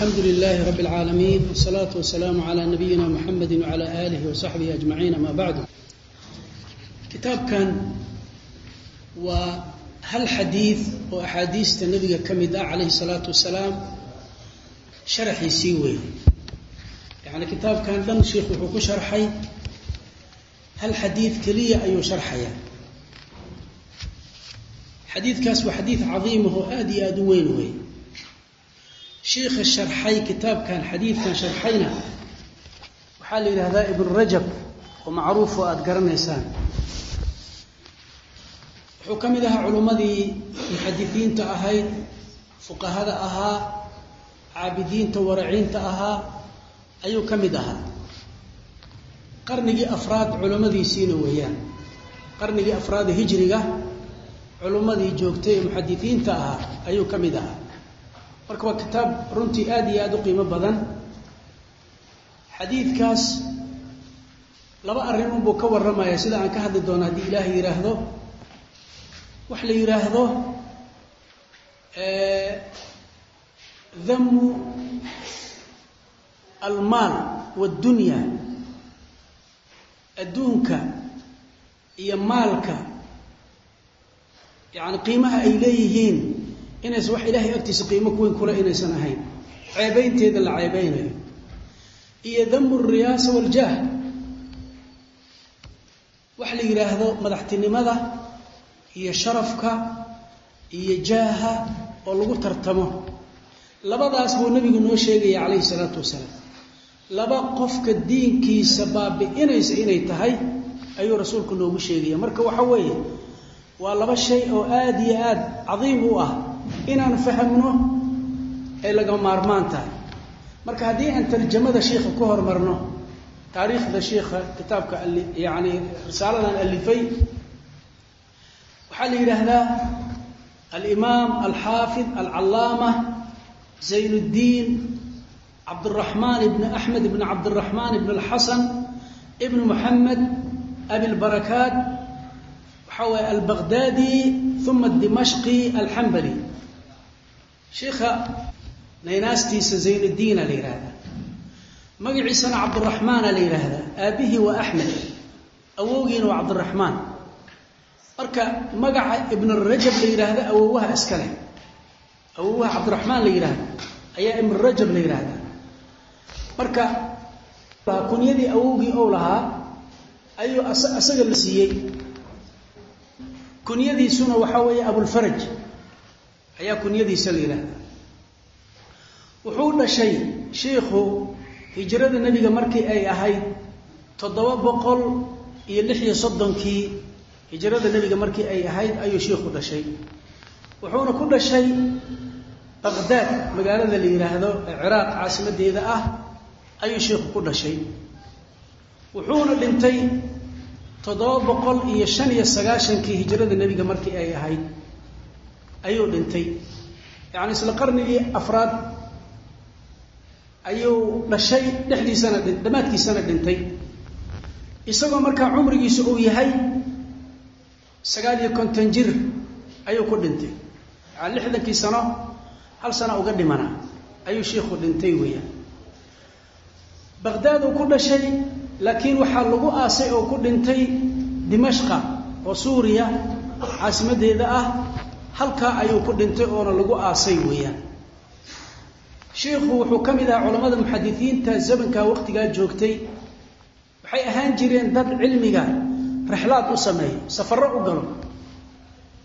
alxamdu lilaahi rabi اlcaalamiin wsalaatu wasalaamu calaa nabiyina muxamedi wcala aalihi wasaxbihi ajmaciin ama bacdu kitaabkan waa hal xadiid oo axaadiista nebiga ka mid ah calayhi salaatu wasalaam sharaxiisii weeye yani kitaabkan dhan sheikh wuxuu ku sharxay hal xadiid keliya ayuu sharxayaa xadiidkaas waa xadiid cadiimah oo aada iyo aada u weyn wey shiikha sharxay kitaabkan xadiidkan sharxayna waxaa la yidhaahdaa ibnu rajab oo macruuf oo aada garanaysaan. Wuxuu ka mid ahaa culummadii muxadisiinta ahayd fuqahada ahaa caabidiinta waraciinta ahaa ayuu ka mid ahaa. Qarnigii afraad culummadiisiina weeyaan. Qarnigii afraada hijriga culummadii joogtay ee muxadisiinta ahaa ayuu ka mid ahaa marka waa kitaab runtii aada iyo aada u qiimo badan. Xadiidkaas laba arrin unbuu ka warramaya sida aan ka hadli doono haddii ilaahay yidhaahdo wax la yidhaahdo damu almaal waaddunya adduunka iyo maalka yacani qiimaha ay leeyihiin inaysan wax ilaahay agtiisa qiimo kuweyn kule inaysan ahayn. Ceebaynteeda la ceebeynayo iyo damu alriyaasa waljaah wax la yidhaahdo madaxtinimada iyo sharafka iyo jaaha oo lagu tartamo. Labadaas buu nebigu noo sheegaya calayhi salaatu wasalaam. Laba qofka diinkiisa baabi'inaysa inay tahay ayuu rasuulku noogu sheegaya. Marka waxa weeye waa laba shay oo aada iyo aada cadiim u ah inaan fahmno ay lagama maarmaan tahay. Marka haddii aan tarjamada shiikha ku hormarno taariikhda shiikha kitaabka yani risaaladan alifay waxaa la yidhaahdaa alimaam alxaafid alcallaama zaynuddiin cabdiraxmaan ibn axmed ibn cabdiraxmaan ibn alxasan ibn moxamed abilbarakaat waxaa waye albaqdaadi uma dimashqi alxambali shiikha naynaastiisa zayn اddiina la yidhaahdaa magaciisana cabduraxmaana la yidhaahdaa aabihii waa axmed awowgiina waa cabdiraxmaan marka magaca ibn rajab la yidhaahda awowaha iska leh. Awowaha cabdiraxmaan la yidhaahda ayaa ibn rajab la yidhaahdaa marka kunyadii awowgii ou lahaa ayuu isaga la siiyey. Kunyadiisuna waxaa weeye abulfaraj ayaa kunyadiisa la yidhaahdaa. Wuxuu dhashay shiikhu hijrada nebiga markii ay ahayd toddoba boqol iyo lix iyo soddonkii hijrada nebiga markii ay ahayd ayuu shiikhu dhashay. Wuxuuna ku dhashay baqdaad magaalada la yidhaahdo ee ciraaq caasimadeeda ah ayuu shiikhu ku dhashay. Wuxuuna dhintay toddoba boqol iyo shan iyo sagaashankii hijrada nebiga markii ay ahayd ayuu dhintay. Yacni isla qarnigii afraad ayuu dhashay dhexdiisana dhammaadkiisana dhintay. Isagoo markaa cumrigiisu uu yahay sagaal iyo konton jir ayuu ku dhintay. Yani lixdankii sano hal sana uga dhimana ayuu shiikhu dhintay weeyaan. Baqdaad uu ku dhashay laakiin waxaa lagu aasay oo ku dhintay dimashqa oo suuriya caasimadeeda ah halkaa ayuu ku dhintay oona lagu aasay weeyaan. Shiikhu wuxuu ka mid ahaa culammada muxadisiinta zamankaa waqtigaa joogtay. Waxay ahaan jireen dad cilmiga rexlaad u sameeyo safarro u galo.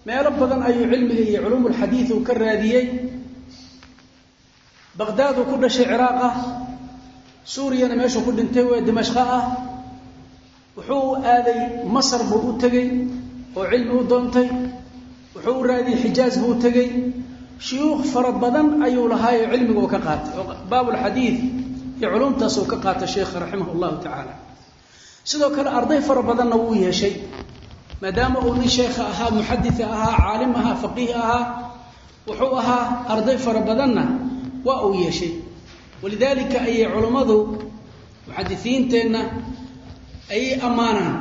Meelo badan ayuu cilmiga iyo culuumulxadiid uu ka raadiyey. Baqdaad uu ku dhashay ciraaq ah. Suuriyana meeshuu ku dhintay wee dimashqa ah. Wuxuu aaday masar buu u tegey oo cilmi u doontay wuxuu u raadiyey xijaaz buu tegey shuyuukh fara badan ayuu lahaayoo cilmiga uu ka qaatay. Oo baabulxadiid iyo culumtaas uu ka qaatay sheikha raximah allahu tacaala sidoo kale arday fara badanna wuu yeeshay. Maadaama uu nin sheekha ahaa muxadis ahaa caalim ahaa faqiih ahaa wuxuu ahaa arday fara badanna waa uu yeeshay. Walidaalika ayay culummadu muxadisiinteenna ayay ammaanaan.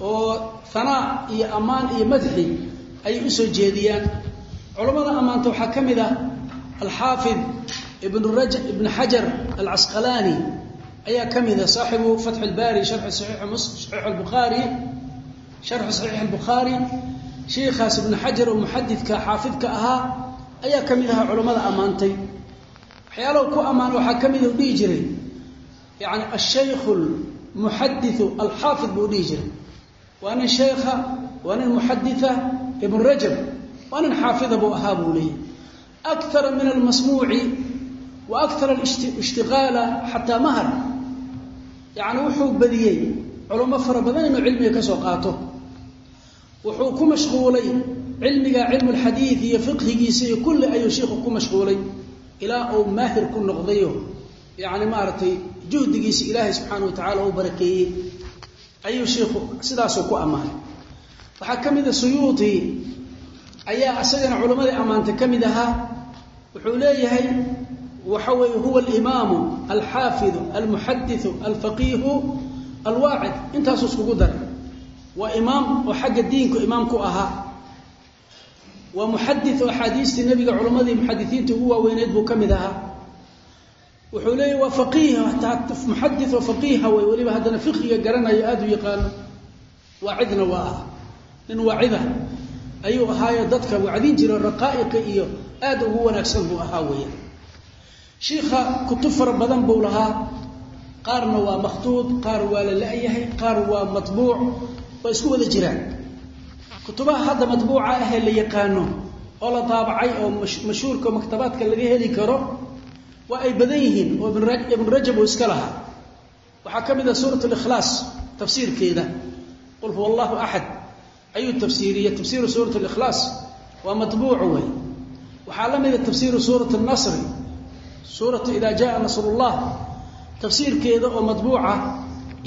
Oo hanaa iyo ammaan iyo madxi ayay u soo jeediyaan. Culammada ammaanta waxaa ka mid ah alxaafid ibn xajar alcasqalaani ayaa ka mid ah saaxibu fatx lbaari buaari sharxu saxiix albukhaari sheikhaas ibn xajar oo muxadidka xaafidka ahaa ayaa ka mid ahaa culammada ammaantay waxyaalaha ku ammaan waxaa ka mid u dhihi jiray yani ashaykhu lmuxadiu alxaafid buu dhihi jiray. Waa nin sheekha waa nin muxaditha ibn rajab waa nin xaafida buu ahaa buu leeyahy akara min almasmuuci wa akara ishtiqaala xataa mahar. Yacni wuxuu badiyey culamo fara badan inuu cilmiga ka soo qaato. Wuxuu ku mashquulay cilmiga cilmu lxadiid iyo fiqhigiisa iyo kulli ayuu shiikhu ku mashquulay ilaa uu maahir ku noqdayo. Yani maaragtay juhdigiisa ilaahay subxaana wa tacala u barakeeyey. Ayuu shiikhu sidaasuu ku ammaanay waxaa ka mida suyuuti ayaa isagana culammadii ammaantay ka mid ahaa. Wuxuu leeyahay waxa weeye huwa alimaamu alxaafidu almuxadiu alfaqiihu alwaacid intaasuu iskugu daray waa imaam oo xagga diinku imaam ku ahaa. Waa muxadi oo axaadiistii nebiga culammadii muxadisiinta ugu waaweyneyd buu ka mid ahaa. Wuxuu leeyahy waa faqiih muxadi oo faqiiha way weliba haddana fiqiga garanayo aada u yaqaano waacidna waa ah nin waacida ayuu ahaayo dadka wacdin jiro raqaa'iqa iyo aada ugu wanaagsan buu ahaa weeyaan. Shiikha kutub fara badan buu lahaa. Qaarna waa makhtuud qaar waa la la-yahay qaar waa matbuuc waa isku wada jiraan. Kutubaha hadda matbuuca ahee la yaqaano oo la daabacay oo mashhuurka maktabaadka laga heli karo waa ay badan yihiin oo ibn rajab uu iska lahaa. Waxaa ka mid ah suurat likhlaas tafsiirkeeda. Qul huwa allahu axad ayuu tafsiiriyey tafsiiru suurat likhlaas waa matbuuc wey waxaa la mida tafsiiru suurat nasri suuratu idaa jaa nasrullah tafsiirkeeda oo matbuuca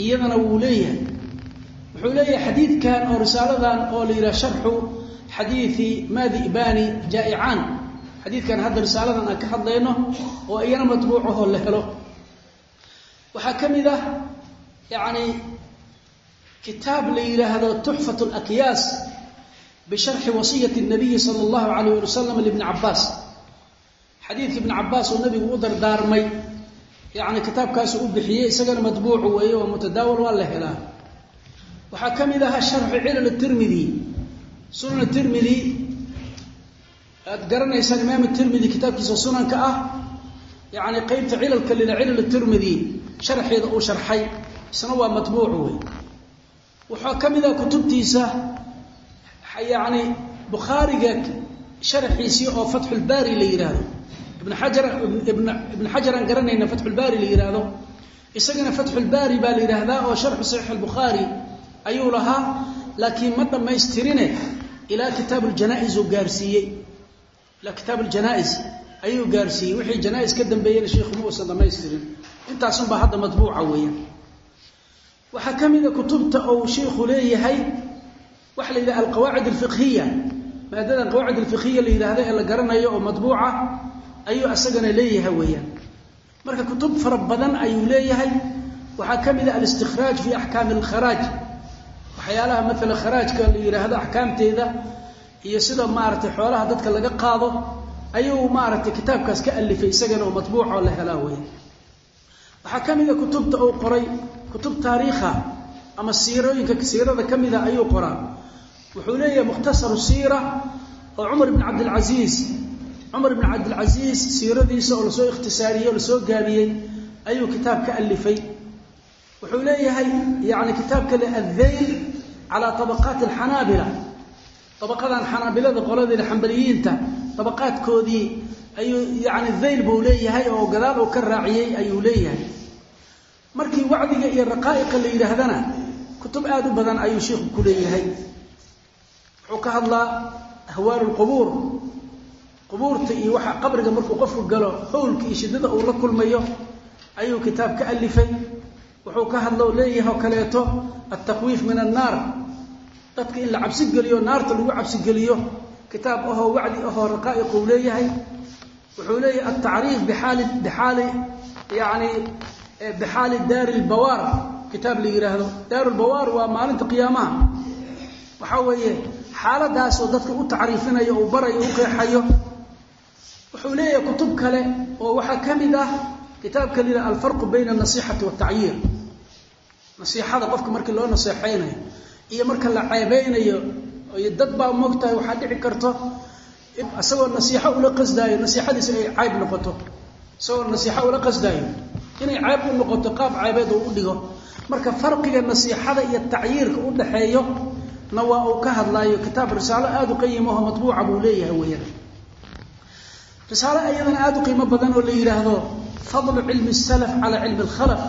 iyadana wuu leeyahay. Wuxuu leeyahay xadiidkan oo risaaladan oo la yidhaha sharxu xadiidi maadi'baani jaa'icaan. Xadiidkan hadda risaaladan aan ka hadlayno oo iyana matbuucahoo la helo. Waxaa ka mid ah kitaab la yidhaahdo tuxfat alaqyaas bisharxi wasiyati nabiyi sala allahu alayh ali wasalam libni cabaas xadiidka ibni cabaas oo nabigu u dardaarmay yacni kitaabkaasu u bixiyey isagana matbuucu weeye oo mutadaawal waa la helaa. Waxaa ka mid ahaa sharxu cilal tirmidi sunan tirmidi aad garanaysaan imaam tirmidi kitaabkiisa sunanka ah yani qeybta cilalka lila cilal tirmidi sharxeeda uu sharxay isna waa matbuuc wey waxaa ka mid ah kutubtiisa yani bukhaariga sharxiisii oo fatxulbaari la yidhaahdo ibn xajar ibn xajaraan garanayna fatxulbaari la yidhaahdo isagana fatxulbaari baa la yidhaahdaa oo sharxu saxiix ayuu lahaa laakiin ma dhammaystirine ilaa kitaab ljanaa-is uu gaarsiiyey. Ilaa kitaab aljanaa-is ayuu gaarsiiyey. Wixii janaa-is ka dambeeyena sheikhu uusan dhamaystirin intaasunbaa hadda matbuuca weeyaan waxaa ka mida kutubta uu shiikhu leeyahay waxa la yidhaha alqawaacid alfiqhiya maadadan qawaacid alfiqhiya la yidhaahdo ee la garanayo oo matbuuca ayuu isagana leeyahay weeyaan. Marka kutub fara badan ayuu leeyahay. Waxaa ka mida alistikhraaj fi axkaami alkharaaj. Waxyaalaha maala kharaajka la yidhaahdo axkaamteeda iyo sida maaragtay xoolaha dadka laga qaado ayuu maaragtay kitaabkaas ka alifay isagana oo matbuuca oo la helaa weya waxaa ka mida kutubta uu qoray kutub taariikha ama siirooyinka siirada ka mida ayuu qoraa. Wuxuu leeyahay mukhtasaru siira oo cumar ibn cabdilcasiis cumar ibn cabdilcasiis siiradiisa oo la soo ikhtisaariyey oo la soo gaabiyey ayuu kitaab ka alifay wuxuu leeyahay yani kitaabka le addayl calaa tabaqaati alxanaabila. Dabaqadan xanaabilada qoladeeda xambaliyiinta dabaqaadkoodii ayuu yani dayl buu leeyahay oo gadaal uu ka raaciyey ayuu leeyahay markii wacdiga iyo raqaa'iqa la yidhaahdana kutub aada u badan ayuu sheikhu ku leeyahay. Wuxuu ka hadlaa ahwaalu lqubuur qubuurta iyo waxa qabriga markuu qofku galo howlka iyo shiddada uu la kulmayo ayuu kitaab ka alifay wuxuu ka hadlo leeyahay oo kaleeto altaqwiif min annaar. Dadka in la cabsigeliyo naarta lagu cabsigeliyo kitaab ahoo wacdi ahoo raqaa'iq uu leeyahay. Wuxuu leeyahay altacriif biaali bixaali yani bixaali daari lbawaar kitaab la yidhaahdo daaru lbawaar waa maalinta qiyaamaha. Waxaa weeye xaaladaasoo dadka u tacriifinayo uu barayo u qeexayo wuxuu leeyahay kutub kale oo waxaa ka mid ah kitaabka yidhaha alfarqu bayna anasixati waltacyiir nasiixada qofka markii loo naseexaynayo iyo marka la ceebeynayo iyo dad baa moogtahay waxaa dhici karto isagoo nasiixo ula qasdaayo nasiixadiisa ay cayb noqoto. Isagoo nasiixo ula qasdaayo inay cayb u noqoto qaab caybeed uu u dhigo. Marka farqiga nasiixada iyo tacyiirka u dhaxeeyo na waa uu ka hadlaayo kitaab risaalo aada u qayimaho matbuuca buu leeyahay weeyaan. Risaalo ayadana aada u qiimo badan oo la yidhaahdo fadlu cilmi salaf calaa cilmi alkhalaf.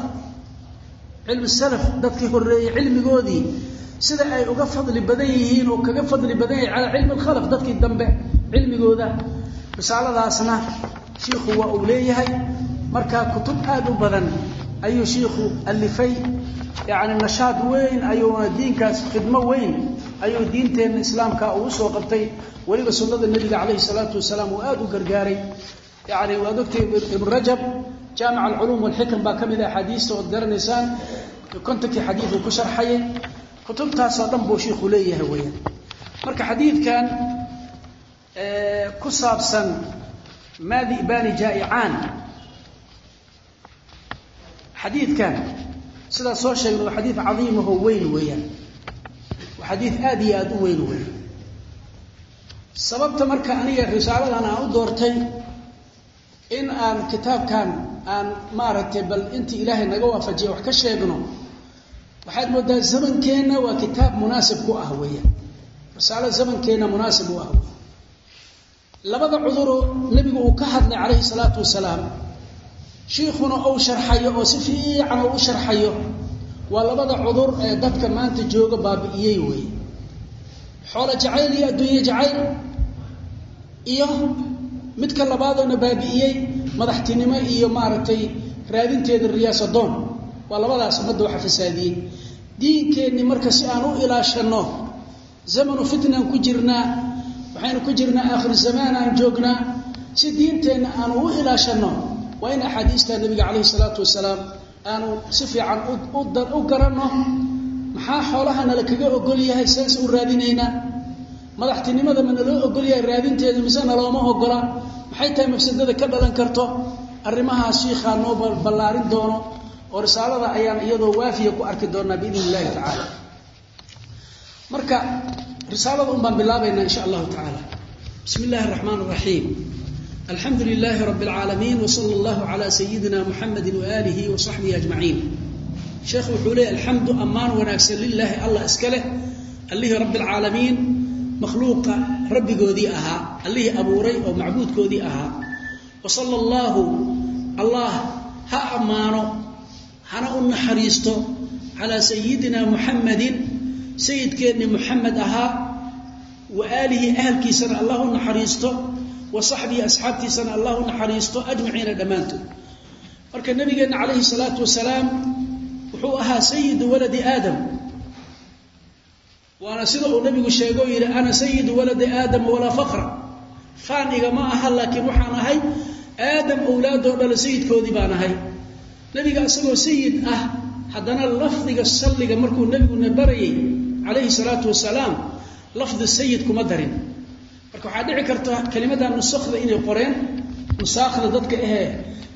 Cilmi salaf dadkii horreeyey cilmigoodii sida ay uga fadli badan yihiin oo kaga fadli badan yahay calaa cilmi alkhalaf dadkii dambe cilmigooda. Risaaladaasna shiikhu waa uu leeyahay marka kutub aada u badan ayuu shiikhu alifay. Yacni nashaad weyn ayuuna diinkaas khidmo weyn ayuu diinteenna islaamka uu u soo qabtay. Weliba sunnada nebiga calayhi salaatu wasalaam uu aada u gargaaray. Yani waad ogtay ibn rajab jaamic alculuum walxikam baa ka mid ah axaadiista ood garanaysaan. Kontonkii xadiid ku sharxayay. Kutubtaasoo dhan buu shiikhu leeyahay weeyaan. Marka xadiidkan ku saabsan maadi bani jaa'icaan xadiidkan. Sidaa soo sheegna waa xadiid cadiimahoo weyn weeyaan. Waa xadiid aada iyo aada u weyn weeyaan. Sababta marka aniga risaaladan aan u doortay in aan kitaabkan aan maaragtay bal intii ilaahay naga waafajiya wax ka sheegno waxaad moodaa zamankeenna waa kitaab munaasib ku ah weeyaan. Risaalo zamankeenna munaasib u ah wey labada cuduroo nebigu uu ka hadlay calayhi salaatu wasalaam shiikhuna uu sharxayo oo si fiican u sharxayo. Waa labada cudur ee dadka maanta jooga baabi'iyey weeye. Xoolo jacayl iyo adduunye jacayl. Iyo midka labaadoona baabi'iyey madaxtinimo iyo maaragtay raadinteeda riyaasadoon waa labadaas ummadda waxa fasaadiyey. Diinkeenni marka si aan u ilaashanno zamanu fitnaan ku jirnaa waxaynu ku jirnaa aakhir zamaan aan joognaa si diinteenna aanu u ilaashanno waa in axaadiista nebiga calayhi salaatu wasalaam aanu si fiican u garanno. Maxaa xoolaha nala kaga ogol yahay saas u raadinaynaa madaxtinimada ma naloo ogol yahay raadinteeda mise nalooma ogola maxay tahay mafsadada ka dhalan karto? Arrimahaas shiikhaa noo ballaarin doono oo risaalada ayaan iyadoo waafiya ku arki doonaa biidn illahi tacaala. Marka risaalada un baan bilaabaynaa insha allahu tacaala. Bismi illahi araxmaan raxiim alxamdu lilaahi rabi اlcaalamiin wsala allahu calaa sayidina muxamedi waaalihi wa saxbihi ajmaciin sheekhu wuxuu leeyay alxamdu ammaan wanaagsan lilaahi allah iska leh. Allihii rabbi alcaalamiin makhluuqa rabbigoodii ahaa allihii abuuray oo macbuudkoodii ahaa. Wa sala allaahu allah ha ammaano hana u naxariisto calaa sayidina muxamedin sayidkeennii muxamed ahaa wa aalihi ahalkiisana allah u naxariisto wa saxbihi asxaabtiisana allah u naxariisto ajmaciina dhammaantood. Marka nabigeenna calayhi salaatu wasalaam wuxuu ahaa sayidu waladi aadam. Waana sida uu nabigu sheego yidhi ana sayidu waladi aadama walaa faqra. Faaniga ma aha laakiin waxaan ahay aadam owlaadoo dhale sayidkoodii baan ahay. Nebiga isagoo sayid ah haddana lafdiga salliga markuu nebiguna barayay calayhi salaatu wasalaam lafdi sayid kuma darin marka waxaa dhici karta kelimada nusakda inay qoreen. Nusaakhda dadka ahee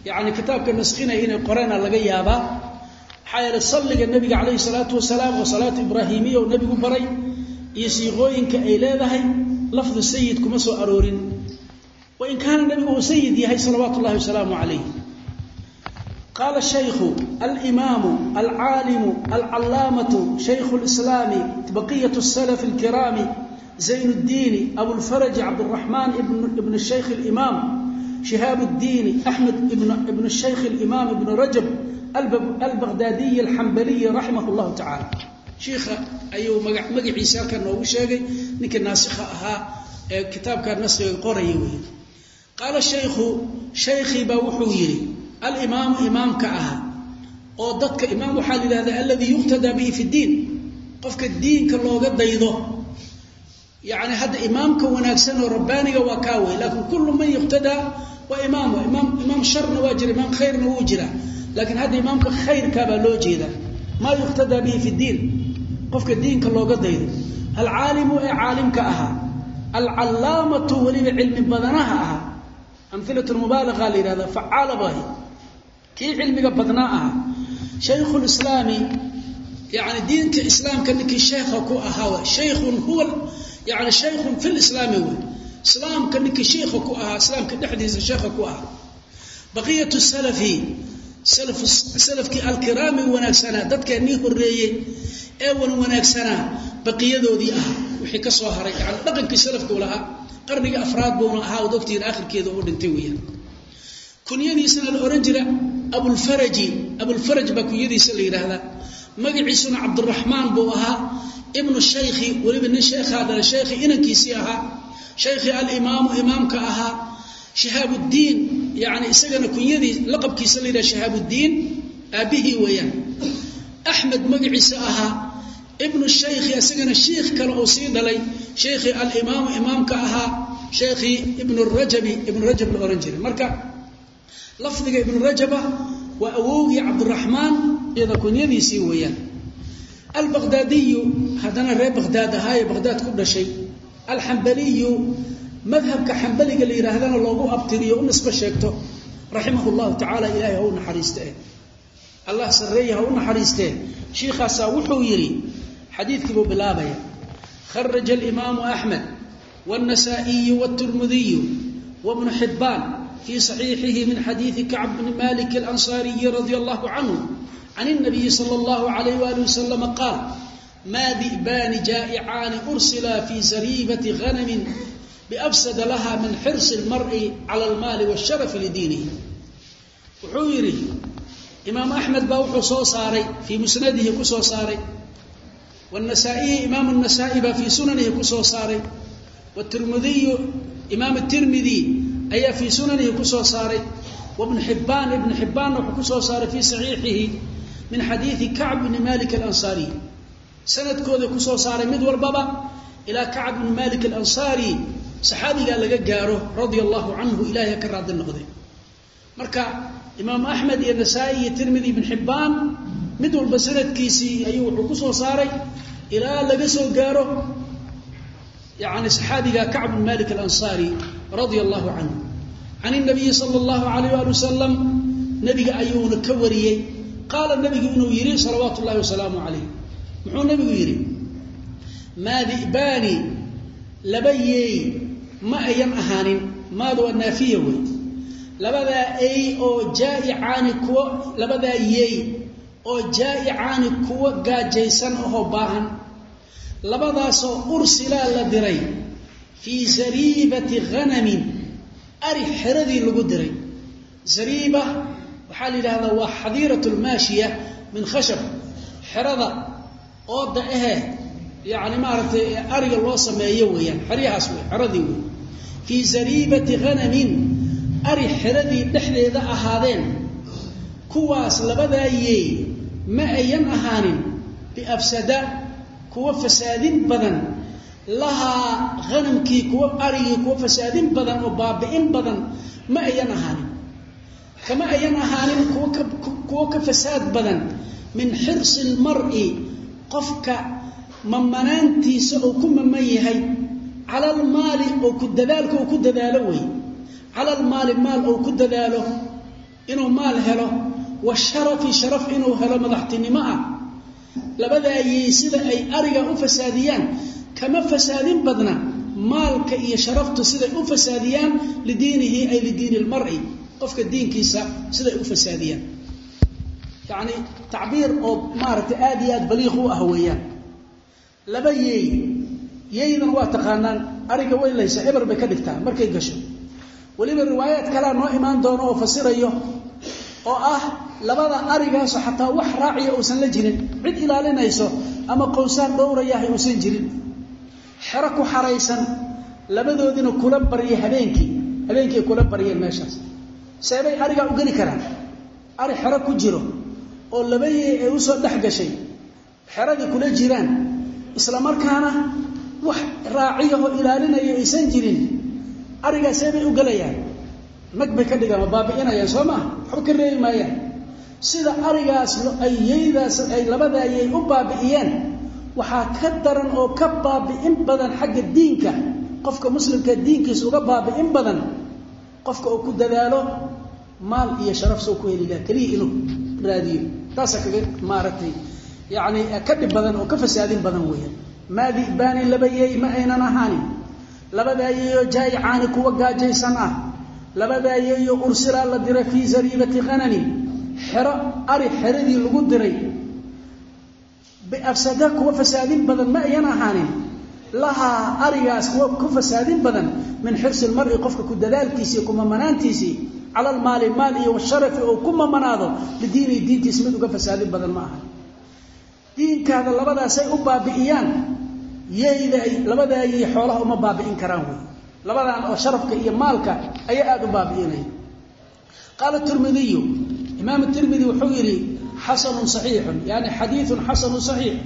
yani kitaabka naskhinaya inay qoreena laga yaabaa maxaa yeele salliga nebiga calayhi salaatu wasalaam oo salaatu ibraahimiya oo nebigu baray iyo siiqooyinka ay leedahay lafdi sayid kuma soo aroorin. Wain kaana nebigu uu sayid yahay salawaatu llahi wasalaamu calayh. Qaala shaykhu alimaamu alcaalimu alcallaamatu shaykhu lislaami baqiyat salaf alkiraami zayn اddiini abulfaraji cabdiraxmaan ibn shaykh اlimaam shihaab اddiini axmed ibn shaykh اlimaam ibn rajab albaqdaadiyi alxambaliyi raximah اllahu tacala shiikha ayuu magaciisa halkan noogu sheegay ninkii naasikha ahaa ee kitaabka naskiga qoraya wey qaala shaykhu shaykhii baa wuxuu yidhi alimaamu imaamka ahaa oo dadka imaam waxaa la yidhahdaa aladii yuqtadaa bihi fi ddiin qofka diinka looga daydo yani hadda imaamka wanaagsan oo rabbaaniga waa kaa wey laakiin kullu man yuqtadaa waa imaam imaam sharna waa jira imaam khayrna wuu jira. Laakiin hadda imaamka khayrkaabaa loo jeedaa. Maa yuqtadaa bihi fi ddiin qofka diinka looga daydo. Alcaalimu ee caalimka ahaa alcallaamatu weliba cilmi badanaha ahaa amhilat lmubaalaqa la yidhahda facaala kii cilmiga badnaa aha shaykhu lislaami yani diinka islaamka ninkii sheekha ku ahaa shaykhun huwa yani shaykhun fi lislaami wey islaamka ninkii sheikha ku ahaa islaamka dhexdiisa sheekha ku ahaa. Baqiyatu salafi salafkii alkiraami wanaagsanaa dadkeennii horeeyey ee wan wanaagsanaa baqiyadoodii ah wixii ka soo haray yani dhaqankii salafkuu lahaa qarnigii afraad buuna ahaa od ogtihiin akhirkeeda u dhintay weeyaan. Kunyadiisana la ohan jira abulfaraji abulfaraj baa kunyadiisa la yidhaahdaa magaciisuna cabdiraxmaan buu ahaa ibnu shaykhi weliba nin sheekhaa dhala shaykhi inankiisii ahaa. Shaykhi alimaamu imaamka ahaa shihaabudiin yani isagana kunyadii laqabkiisa la yidhaha shihaabudiin aabbihii weeyaan. Axmed magaciisa ahaa ibnu shaykhi isagana shiikh kale uu sii dhalay. Shaykhi alimaamu imaamka ahaa shaykhii ibnu rajabi ibnu rajab la ohan jiray. Marka lafdiga ibnu rajaba waa awowgii cabdiraxmaan iyada kunyadiisii weeyaan. Albaqdaadiyu haddana reer baqhdaad ahaaye baqhdaad ku dhashay. Alxambaliyu madhabka xambaliga la yidhaahdana loogu abtiriyo u nisbo sheegto. Raximah llahu tacaala ilaahay ha u naxariistee. Allah sarreeye ha u naxariistee. Shiikhaasaa wuxuu yidhi xadiidkii buu bilaabaya kharaja alimaamu axmed wاlnasaa'iyu wاtirmidiyu wabnu xibbaan fii saxiixihi min xadiidi kacb bni malik alansaariyi radia allahu canhu can الnabiyi salى اllahu alayh wali wasalam qaal ma di'baani jaa'icaani ursila fii zariibati hanami biafsada laha min xirsi اlmar'i cala almaali wاsharafi lidiinihi wuxuu yidhi imaam axmed baa wuxuu soo saaray fii musnadihi ku soo saaray wاnasaa'iyi imaam الnasa'i baa fii sunanihi ku soo saaray wاtirmidiyu imaam الtirmidi ayaa fii sunanihi ku soo saaray wbnu xibbaan ibnu xibbaanna wuxuu ku soo saaray fii saxiixihi min xadiidi kacb bni malik alansaariy sanadkooda ku soo saaray mid walbaba ilaa kacb bni malik alansaari saxaabigaa laga gaaro radia allahu canhu ilahay ha ka raadi noqday. Marka imaam axmed iyo nasaa-i iyo tirmidi ibn xibbaan mid walba sanadkiisii ayuu wuxuu ku soo saaray ilaa laga soo gaaro yani saxaabiga kacb bni malik alansaari radia allahu canhu. Can nabiyi sal اllahu alayh ali wasalam nabiga ayuuna ka wariyey qaala nabigu inuu yidhi salawaatu llahi wasalaamu calayh. Muxuu nabigu yidhi maa di'baani laba yeey ma ayan ahaanin maada waa naafiya wey. Labadaa ey oo jaa'icaani kuwa labadaa yeey oo jaa'icaani kuwa gaajaysan ahoo baahan. Labadaasoo ursilaa la diray fii zariibati hanamin ari xeradii lagu diray. Zariiba waxaa la yidhahdaa waa xadiirat lmaashiya min khashab xerada ooda ahe yani maaragtay ariga loo sameeyo weeyaan xeryahaas wey xeradii wey fii zariibati hanamin ari xeradii dhexdeeda ahaadeen kuwaas labadaa yeey ma ayan ahaanin biafsada kuwa fasaadin badan lahaa hanamkii kuwa arigii kuwa fasaadin badan oo baabi'in badan ma ayan ahaanin kama ayan ahaanin kuwa ka fasaad badan min xirsi lmar'i qofka mamanaantiisa oo ku maman yahay cala almaali oo ku dadaalka uu ku dadaalo wey. Cala almaali maal ou ku dadaalo inuu maal helo washarafi sharaf inuu helo madaxtinimo ah. Labadaayey sida ay ariga u fasaadiyaan kama fasaadin badna maalka iyo sharaftu siday u fasaadiyaan lidiinihi ay lidiini lmari qofka diinkiisa siday u fasaadiyaan. Yani tacbiir oo maaragtay aad iyo aad baliiq u ah weeyaan. Laba yeey yeeydan waa taqaanaan ariga weylaysa eber bay ka dhigtaa markay gasho. Weliba riwaayaad kalea noo imaan doono oo fasirayo oo ah labada arigaaso xataa wax raaciya uusan la jirin cid ilaalinayso ama qowsaan dhowrayahay uusan jirin. Xero ku xaraysan labadoodina kula barya habeenkii habeenkii ay kula baryeen meeshaas seebay arigaa u geli karaan. Ari xero ku jiro oo laba yey ay u soo dhex gashay. Xeradii kula jiraan. Isla markaana wax raaciyahoo ilaalinaya aysan jirin. Arigaa seebay u gelayaan nag ka dhigaan oo baabi'inayaan soo maaha waxba ka reebi maayaan. Sida arigaas ay yeydaas ay labadaa yey u baabi'iyeen waxaa ka daran oo ka baabi'in badan xagga diinka. Qofka muslimka diinkiisa uga baabi'in badan qofka uu ku dadaalo maal iyo sharaf soo ku heli laha keliya inuu raadiyo. Taasa kaga maaragtay. Yacni ka dhib badan oo ka fasaadin badan weeyaan. Maa di'baani laba yeey ma aynan ahaanin. Labadaa yeeyoo jaa'icaani kuwa gaajaysan ah. Labadaa yeeyoo ursilaa la diray fii zariibati khananin xero ari xeradii lagu diray. Biafsada kuwa fasaadin badan ma ayan ahaanin lahaa arigaas kuwa ku fasaadin badan min xirsi lmari qofka ku dadaalkiisii ku mamanaantiisii cala almaali maal iyo washarafi oo ku mamanaado lidiinihi diintiisa mid uga fasaadin badan ma aha. Diinkaada labadaasay u baabi'iyaan yeyda labadaa yey xoolaha uma baabi'in karaan wey. Labadan oo sharafka iyo maalka ayaa aada u baabi'inaya qaala tirmidiyu imaam tirmidi wuxuu yidhi xasanun saxiixun yani xadiiun xasanun saxiix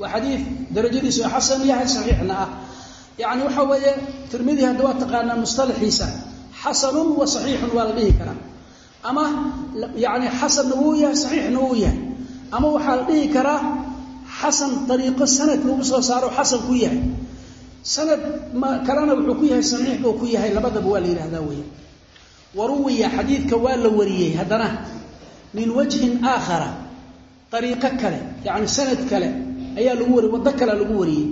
waa xadii darajadiisu xasan yahay saxiixna ah. Yani waxa weeye tirmidi hadda waa taqaanaa mustalaxiisa xasanun wa saxiixun waa la dhihi karaa. Ama yani xasanna wuu yahay saxiixna wuu yahay. Ama waxaa la dhihi karaa xasan ariiqo sanad lagu soo saaro xasan ku yahay. Sanad kalena wuxuu ku yahay saxiix buu ku yahay labadaba waa la yidhahdaa weya waruwiya xadiidka waa la wariyey haddana min wajhin aakhara ariiqo kale yani sanad kale ayaa lagu wariyey waddo kale lagu wariyey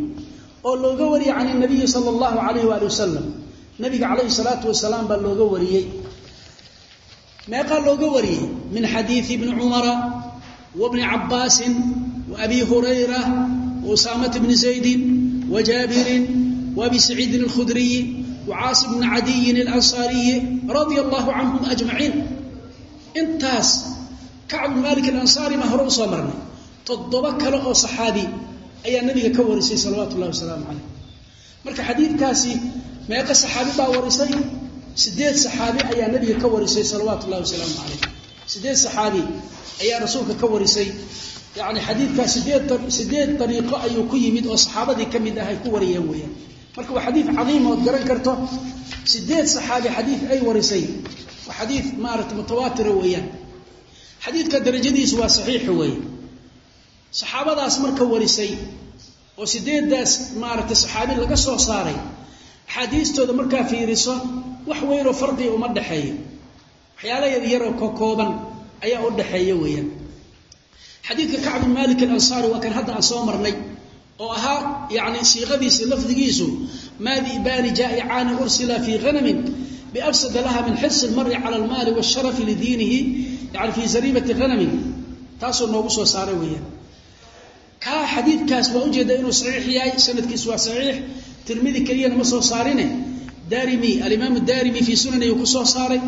oo looga wariyey can nabiyi sala allahu alayh waali wasalam nabiga calayhi salaatu wasalaam baa looga wariyey. Meeqaa looga wariyey min xadiidi ibni cumara wabni cabbaasin waabi hurayra wausaamata bni zaydin wajaabirin waabi saciidin alkhudriyi wacaasim bni cadiyin alansaariyi radia allahu canhum ajmaciin. Intaas kacb bn malik alansaari maa hore u soo marnay toddoba kale oo saxaabi ayaa nabiga ka warisay salawaatu ullahi wasalaamu calayh. Marka xadiidkaasi meeqa saxaabi baa warisay sideed saxaabi ayaa nabiga ka warisay salawaatu wasalaamu calayh. Sideed saxaabi ayaa rasuulka ka warisay. Yani xadiidkaas sideed sideed dariiqo ayuu ku yimid oo saxaabadii ka mid ah ay ku wariyeen weeyaan. Marka waa xadiid cadiima ood garan karto sideed saxaabi xadiid ay warisay. Waa xadiid maarata mutawaatira weeyaan. Xadiidka darajadiisu waa saxiixa weeye saxaabadaas marka warisay oo sideedaas maaragtay saxaabi laga soo saaray axaadiistooda markaa fiiriso wax weynoo fardiga uma dhexeeyo. Waxyaala yaryaroo kokooban ayaa u dhexeeya weeyaan. Xadiidka kacb bin malik alansaari waa kan hadda aan soo marnay oo ahaa yani siiqadiisa lafdigiisu maa di'baani jaa'icaani ursila fii hanamin biafsada laha min xirsi lmari cala almaali washarafi lidiinihi yani fii zariibati hanamin taasoo noogu soo saaray weeyaan kaa xadiidkaas waa ujeeda inuu saxiix yahay? Sanadkiisu waa saxiix. Tirmidi keliyana ma soo saarine. Darimi alimaamu darimi fii sunani uu ku soo saaray.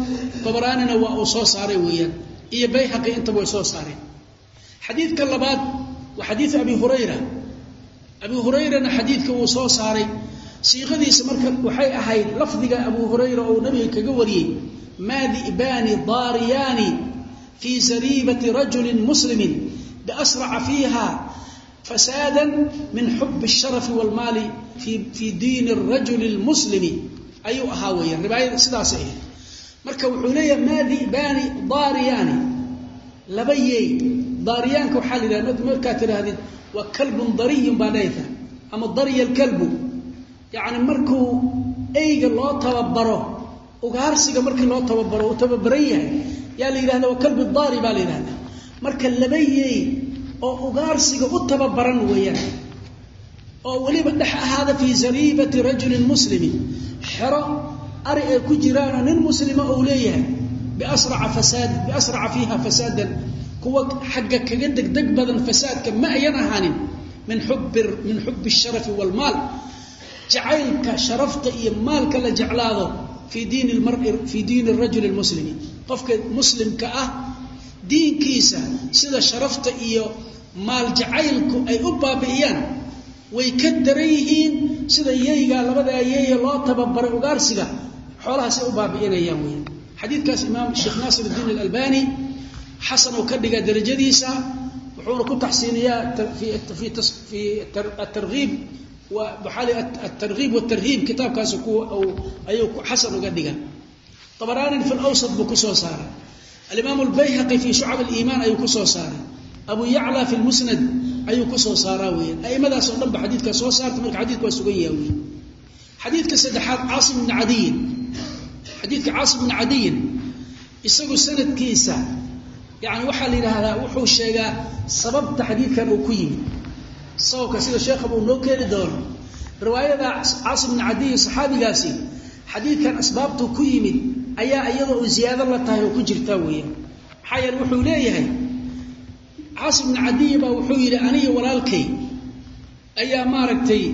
Babaraanina waa uu soo saaray weeyaan. Iyo bayhaqi intaba way soo saareen. Xadiidka labaad waa xadiid abi hurayra. Abi hurayrana xadiidka wuu soo saaray. Siiqadiisa marka waxay ahayd lafdiga abu hurayra oo nabiga kaga wariyey maa di'baani daariyaani fii zariibati rajulin muslimin biasraca fiiha من min xub sharafi wlmaali fi diini rajuli lmuslimi ayuu ahaa weyan ribaayada sidaas ahayd marka wuxuu leeyahay maa dibaani daariyaani laba yeey daariyaanka waxaa la yidhahda markaad tidhaahdid waa kalbun dariyun baa dhayta ama dariya alkalbu yacni markuu eyga loo tababaro ugaarsiga markii loo tababaro uu tababaran yahay yaa la yidhahda waa kalbu daari baa la yidhahda marka laba yeey oo ugaarsiga u tababaran weeyaan oo weliba dhex ahaada fii sariibati rajulin muslimi. Xero ari ay ku jiraanoo nin muslima uu leeyahay biasraca fasaad biasraca fiiha fasaadan. Kuwa xagga kaga degdeg badan fasaadka ma ayan ahaanin min xubbi min xubbi sharafi waalmaal jacaylka sharafta iyo maalka la jeclaado fii diini mari fii diini rajuli muslimi qofka muslimka ah diinkiisa sida sharafta iyo maaljacaylku ay u baabi'iyaan way ka daran yihiin sida yeyga labadaa yeeye loo tababaray ugaarsiga xoolahaasay u baabi'inayaan wy xadiikaas imaam sheekh naasir alalbani xasanuu ka dhigaa darajadiisa wuxuuna ku taxsiiniyaa fii atariib atarhiib wtarhiib kitaabkaas ayuu xasan uga dhigan abaraani fi lwsat buu ku soo saaray alimaam اlbayhaqi fi shucab اliimaan ayuu ku soo saaray. Abu yacla fi lmusnad ayuu ku soo saaraa weyan aimadaas oo dhan ba xadiidkaa soo saarta marka xadidku waa sugan yaha wey xadiidka saddexaad caasim bni cadiyin xadiidka caasim bn cadiyin isagu sanadkiisa yani waxaa la yidhaahdaa wuxuu sheegaa sababta xadiidkan uu ku yimid. Sababka sida sheekhaba uu noo keeni doono. Riwaayada caasim bn cadiyi saxaabigaasi xadiidkan asbaabtuu ku yimid ayaa iyadoo uu ziyaado la tahay oo ku jirtaa weeyaan. Maxaa yeele wuxuu leeyahay caasim bn cadiyi baa wuxuu yidhi aniga walaalkay ayaa maaragtay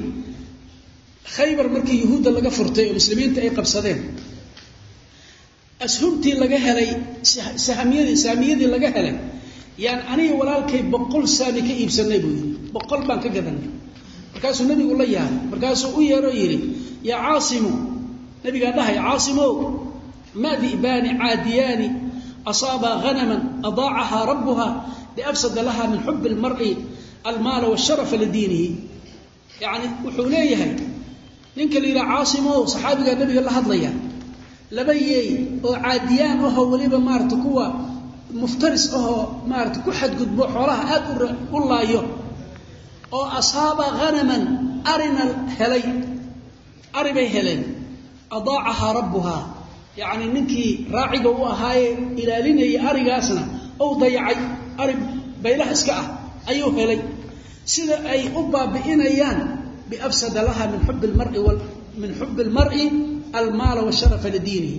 khaybar markii yuhuudda laga furtay oo muslimiinta ay qabsadeen. Ashumtii laga helay sahamiyadii saamiyadii laga helay yaan aniga walaalkay boqol saami ka iibsanay buu yidhi. Boqol baan ka gadanay markaasuu nebigu la yaabay markaasuu u yeeroo yidhi yaa caasimu nabigaa dhahay caasimow ma di'baani caadiyaani asaabaa hanaman adaacahaa rabbuha liafsada laha min xubi lmar'i almaala washarafa lidiinihi yacni wuxuu leeyahay ninka la yidhaha caasimow saxaabigaa nabiga la hadlaya laba yeey oo caadiyaan ahoo weliba maarata kuwa muftaris ahoo maarata ku xadgudbo xoolaha aad u laayo oo asaaba hanaman arina helay ari bay heleen adaacahaa rabbuhaa yacni ninkii raaciga u ahaayee ilaalinayay arigaasna ou dayacay ari baylaha iska ah ayuu helay. Sida ay u baabi'inayaan biafsada laha min xubi lmari almaala washarafa lidiinihi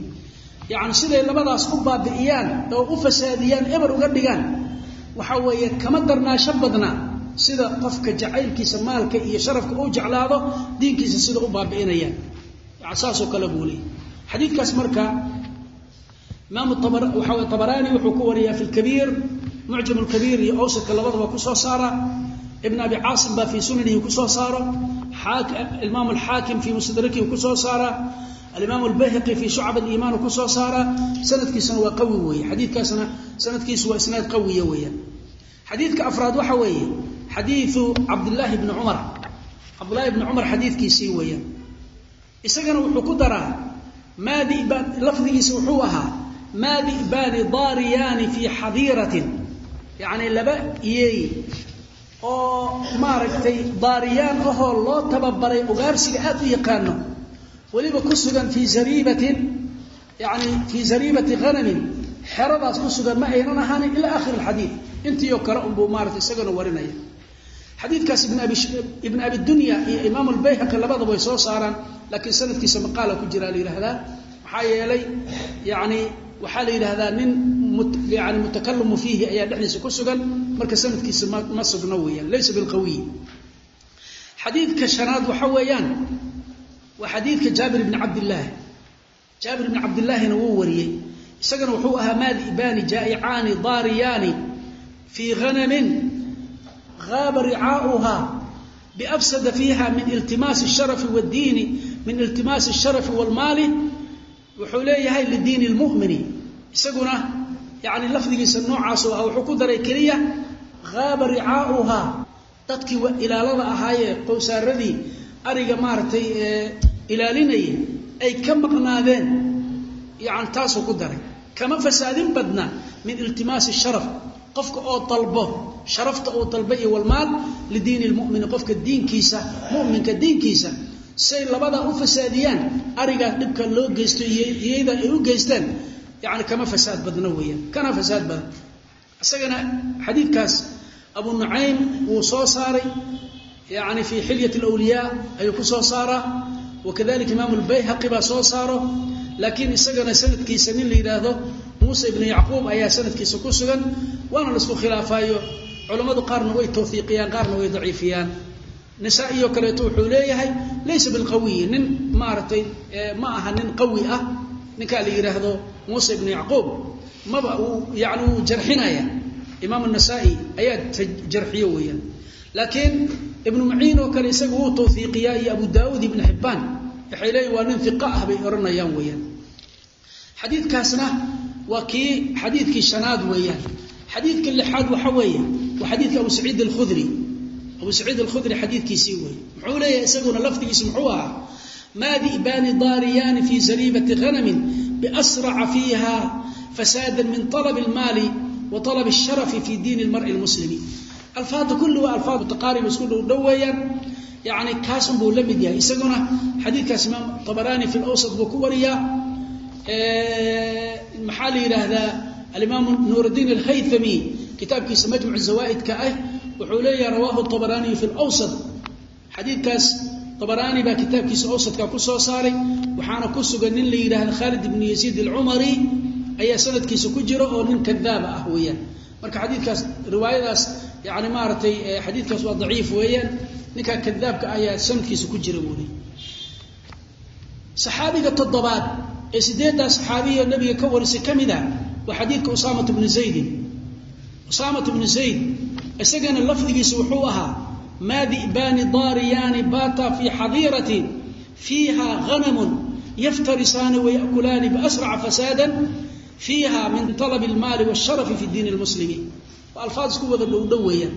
yacni siday labadaas u baabi'iyaan oo u fasaadiyaan eber uga dhigaan waxaa weeye kama darnaasho badna sida qofka jacaylkiisa maalka iyo sharafka uu jeclaado diinkiisa sida u baabi'inayaan. Yani saasoo kale buu leeyay xadiidkaas marka imaam waxaa abaraani wuxuu ku wariyaa fi lkabiir mucjam lkabiir iyo awsadka labadaba ku soo saara. Ibn abi caasim baa fii sunanihi ku soo saaro. Imaam alxaakim fii mustadrakihi ku soo saara. Alimaam albayhaqi fii shucab aliimaan ku soo saara. Sanadkiisuna waa qawi weeye. Xadiidkaasna sanadkiisu waa isnaad qawiya weeyaan. Xadiidka afraad waxa weeye xadiiu cabdillaahi bni cumar. Cabdullahi bni cumar xadiidkiisii weeyaan. Isagana wuxuu ku daraa maa dibaan lafdigiisa wuxuu ahaa maa di'baani daariyaani fii xadiiratin. Yacni laba yeey oo maaragtay daariyaan ahoo loo tababaray ugaarsiga aad u yaqaano weliba ku sugan fii zariibatin yani fii zariibati hanamin xeradaas ku sugan ma aynan ahaanin ilaa akhir alxadiid intiioo kale unbuu maarata isagana warinaya. Xadiidkaas ibn abi dunya iyo imaam albayhaqi labadaba way soo saaraan laakiin sanadkiisa maqaala ku jiraa la yidhaahdaa maxaa yeelay yani waxaa la yidhaahdaa nin yani mutakalimu fiihi ayaa dhexdiisa ku sugan marka sanadkiisa ma sugno weeyaan laysa bilqawiy. Xadiidka shanaad waxa weeyaan waa xadiidka jaabir bni cabdillaahi. Jaabir bni cabdillaahina wuu wariyey. Isagana wuxuu ahaa maadibaani jaa'icaani daariyaani fii hanamin haaba ricaauha biafsada fiiha min iltimaasi sharafi wdiini min iltimaasi sharafi wاlmaali wuxuu leeyahay lidiini اlmumini isaguna yani lafdigiisa noocaasoo ah wuxuu ku daray keliya haaba ricaauha dadkii ilaalada ahaayee qowsaaradii ariga maaragtay ilaalinayay ay ka maqnaadeen. Yani taasuu ku daray. Kama fasaadin badna min iltimaasi sharaf. Qofka oo dalbo sharafta uu dalba iyo walmaal lidiini lmumini qofka diinkiisa muminka diinkiisa say labadaa u fasaadiyaan arigaas dhibka loo geysto iyada ay u geystaan yani kama fasaad badna weeyaan. Kana fasaad badan. Isagana xadiidkaas abu nucaym wuu soo saaray yani fii xilyat lwliyaa ayuu ku soo saaraa wakadalika imaam lbayhaqi baa soo saaro laakiin isagana sanadkiisa nin la yidhaahdo muuse ibnu yacquub ayaa sanadkiisa ku sugan waana la isku khilaafaayo. Culammadu qaarna way tawfiiqiyaan qaarna way daciifiyaan nisaa-iyo kaleeto wuxuu leeyahay laysa bilqawiyi nin maaragtay ma aha nin qawi ah. Ninkaa la yidhaahdo muuse ibnu yacquub. Maba uu yani wuu jarxinaya. Imaam nasaa-i ayaa jarxiyo weeyaan. Laakiin ibnu maciin oo kale isaga wuu tawfiiqiyaa iyo abu daauud ibnu xibbaan waxay leeyihiin waa nin iqa ah bay odhanayaan weeyaan. Xadiidkaasna waa kii xadiidkii shanaad weeyaan. Xadiidka lixaad waxa weeye waa xadiidka abu saciid alkhudri abu saciid alkhudri xadiidkiisii weeye muxuu leeyahay isaguna lafdigiisa muxuu ahaa maa di'baani daariyaani fii saliibati hanamin biasraca fiiha fasaada min alab almaali wa alab asharafi fi diini lmari lmuslimi alfaada kulli waa alfaad mutaqaarib isku dhow dhow weeyaan. Yani kaas unbuu la mid yahay. Isaguna xadiidkaas imaam abaraani fi lawsat buu ku wariyaa. Maxaa la yidhaahdaa? Alimaamu nuurudiin alhaythami kitaabkiisa majmuc zawaaidka ah wuxuu leeyahay rawahu abaraaniyu fi lwsat xadiidkaas abaraani baa kitaabkiisa awsadka ku soo saaray waxaana ku sugan nin la yidhaahda khaalid ibnu yaziid alcumari ayaa sanadkiisa ku jira oo nin kadaaba ah weeyaan. Marka xadiidkaas riwaayadaas yani maaragtay xadiidkaas waa daciif weeyaan ninkaa kadaabka ayaa sanadkiisa ku jira buuli saxaabiga toddobaad ee sideeddaa saxaabiya nabiga ka warisay ka mid a waa xadiidka usaamat bnu zaydin. Usaamat bnu zayd isagana lafdigiisa wuxuu ahaa maa di'baani daariyaani baata fii xadiiratin fiiha hanamun yaftarisaani waya'kulaani biasraca fasaadan fiiha min talab almaali washarafi fi diini lmuslimi waa alfaad isku wada dhowdhow weeyaan.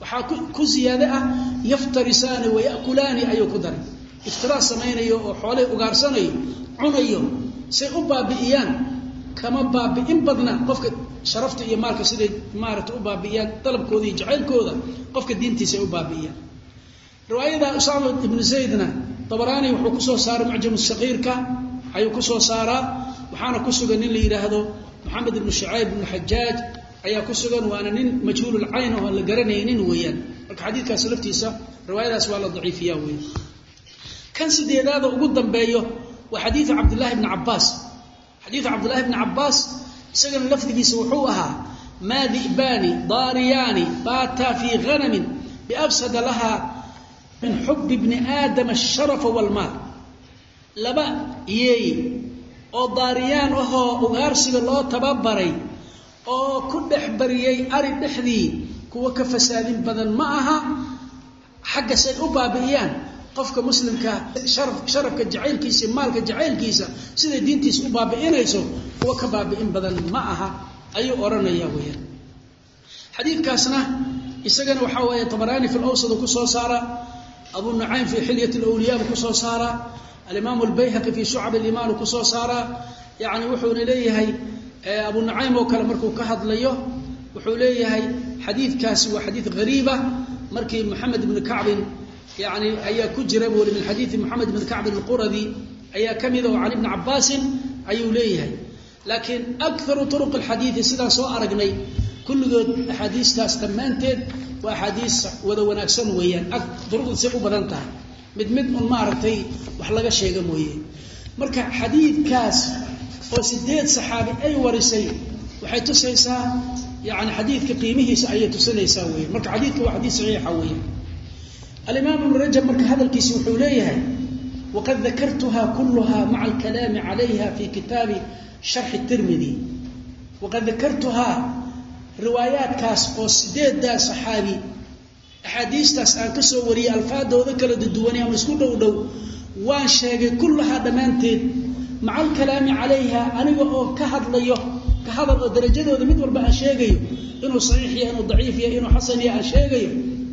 Waxaa ku ziyaade ah yaftarisaani waya'kulaani ayuu ku daray. Iftiraas samaynayo oo xoolay ugaarsanayo cunayo say u baabi'iyaan kama baabi'in badna qofka sharafta iyo maalka siday maarata u baabi'iyaan dalabkooda iyo jacaylkooda qofka diintiisa ay u baabi'iyaan. Riwaayada usaama ibnu zaydna dabaraani wuxuu ku soo saaray mucjam saqiirka ayuu ku soo saaraa waxaana ku sugan nin la yidhaahdo moxamed ibnu shacayb ibnu xajaaj ayaa ku sugan waana nin majhuululcayn oo aan la garanaynin weeyaan. Marka xadiidkaas laftiisa riwaayadaas waa la daciifiya weya kan sideedaada ugu dambeeyo waa xadiidu cabdillaahi bni cabaas xadiidu cabdillahi bni cabaas isagana lafdigiisa wuxuu ahaa maa di'baani daariyaani baataa fii hanamin biafsada laha min xubi bni aadama asharafa walmaal. Laba yeey oo daariyaan ahoo ugaarsiga loo tababaray oo ku dhex bariyey ari dhexdii kuwa ka fasaadin badan ma aha xagga say u baabi'iyaan qofka muslimka sharafka jacaylkiisa maalka jacaylkiisa siday diintiisa u baabi'inayso kuwa ka baabi'in badan ma aha ayuu odhanaya weyaan xadiidkaasna isagana waxaa weeye tabaraani fi lawsadu ku soo saara abu nucaym fi xilyat lwliyaa ku soo saara alimaam albayhaqi fi shucab alimaan ku soo saara. Yani wuxuuna leeyahay abu nucaym oo kale markuu ka hadlayo wuxuu leeyahay xadiidkaasi waa xadiid hariiba markii moxamed ibni kacbin yani ayaa ku jira buu min xadiidi moxamed ibni kacbin alquradi ayaa ka mida oo can ibni cabaasin ayuu leeyahay. Laakiin akaru turuq alxadiidi sidaan soo aragnay kulligood axaadiistaas dhammaanteed waa axaadiis wada wanaagsan weeyaan. Duruqdiisay u badan tahay. Mid mid un maaragtay wax laga sheega mooye. Marka xadiidkaas oo sideed saxaabi ay warisay waxay tusaysaa yani xadiidka qiimihiisa ayay tusinaysaa weya marka xadiidka waa xadiid saxiixa weya alimaam ibnu rajab marka hadalkiisi wuxuu leeyahay waqad dakartuha kuluha maca alkalaami calayha fi kitaabi sharxi tirmidi waqad dakartuhaa riwaayaadkaas oo sideedaa saxaabi axaadiistaas aan ka soo wariyey alfaadooda kala duduwanay ama isku dhow dhow waan sheegay kullahaa dhammaanteed maca alkalaami calayha aniga oo ka hadlayo ka hadal oo darajadooda mid walba aan sheegayo inuu saxiix ya inuu daciif ya inuu xasan ya aan sheegayo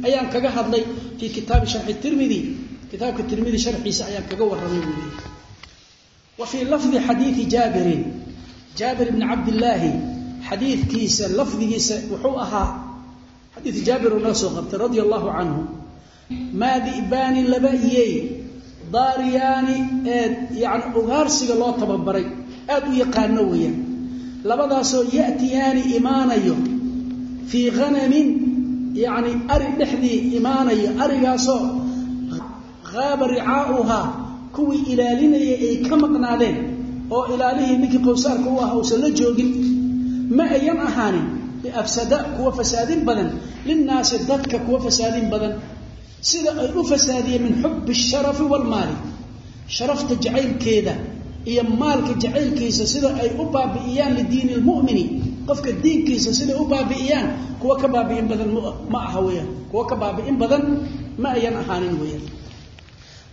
ayaan kaga hadlay fii kitaabi sharxi tirmidi kitaabka tirmidi sharxiisa ayaan kaga warramay buu wa fii lafdi xadiidi jaabirin. Jaabir bni cabdillaahi xadiidkiisa lafdigiisa wuxuu ahaa xadiid jaabir oo noo soo qabtay radia allahu canhu maa di'baani laba iyey daariyaani ee yani ugaarsiga loo tababaray. Aad u yaqaano weeyaan. Labadaasoo ya'tiyaani imaanayo fii hanamin yani ari dhexdii imaanayo arigaasoo haaba ricaauhaa kuwii ilaalinaya ay ka maqnaadeen oo ilaalihii ninkii qowsaarka u ah uusan la joogin. Ma ayan ahaanin biafsada kuwa fasaadin badan linnaasi dadka kuwa fasaadin badan. Sida ay u fasaadiyeen min xubi sharafi waalmaali sharafta jacaylkeeda iyo maalka jacaylkiisa sida ay u baabi'iyaan lidiini lmu'mini qofka diinkiisa siday u baabi'iyaan kuwa ka baabi'in badan ma aha weyaan kuwa ka baabi'in badan ma ayan ahaanin weyaan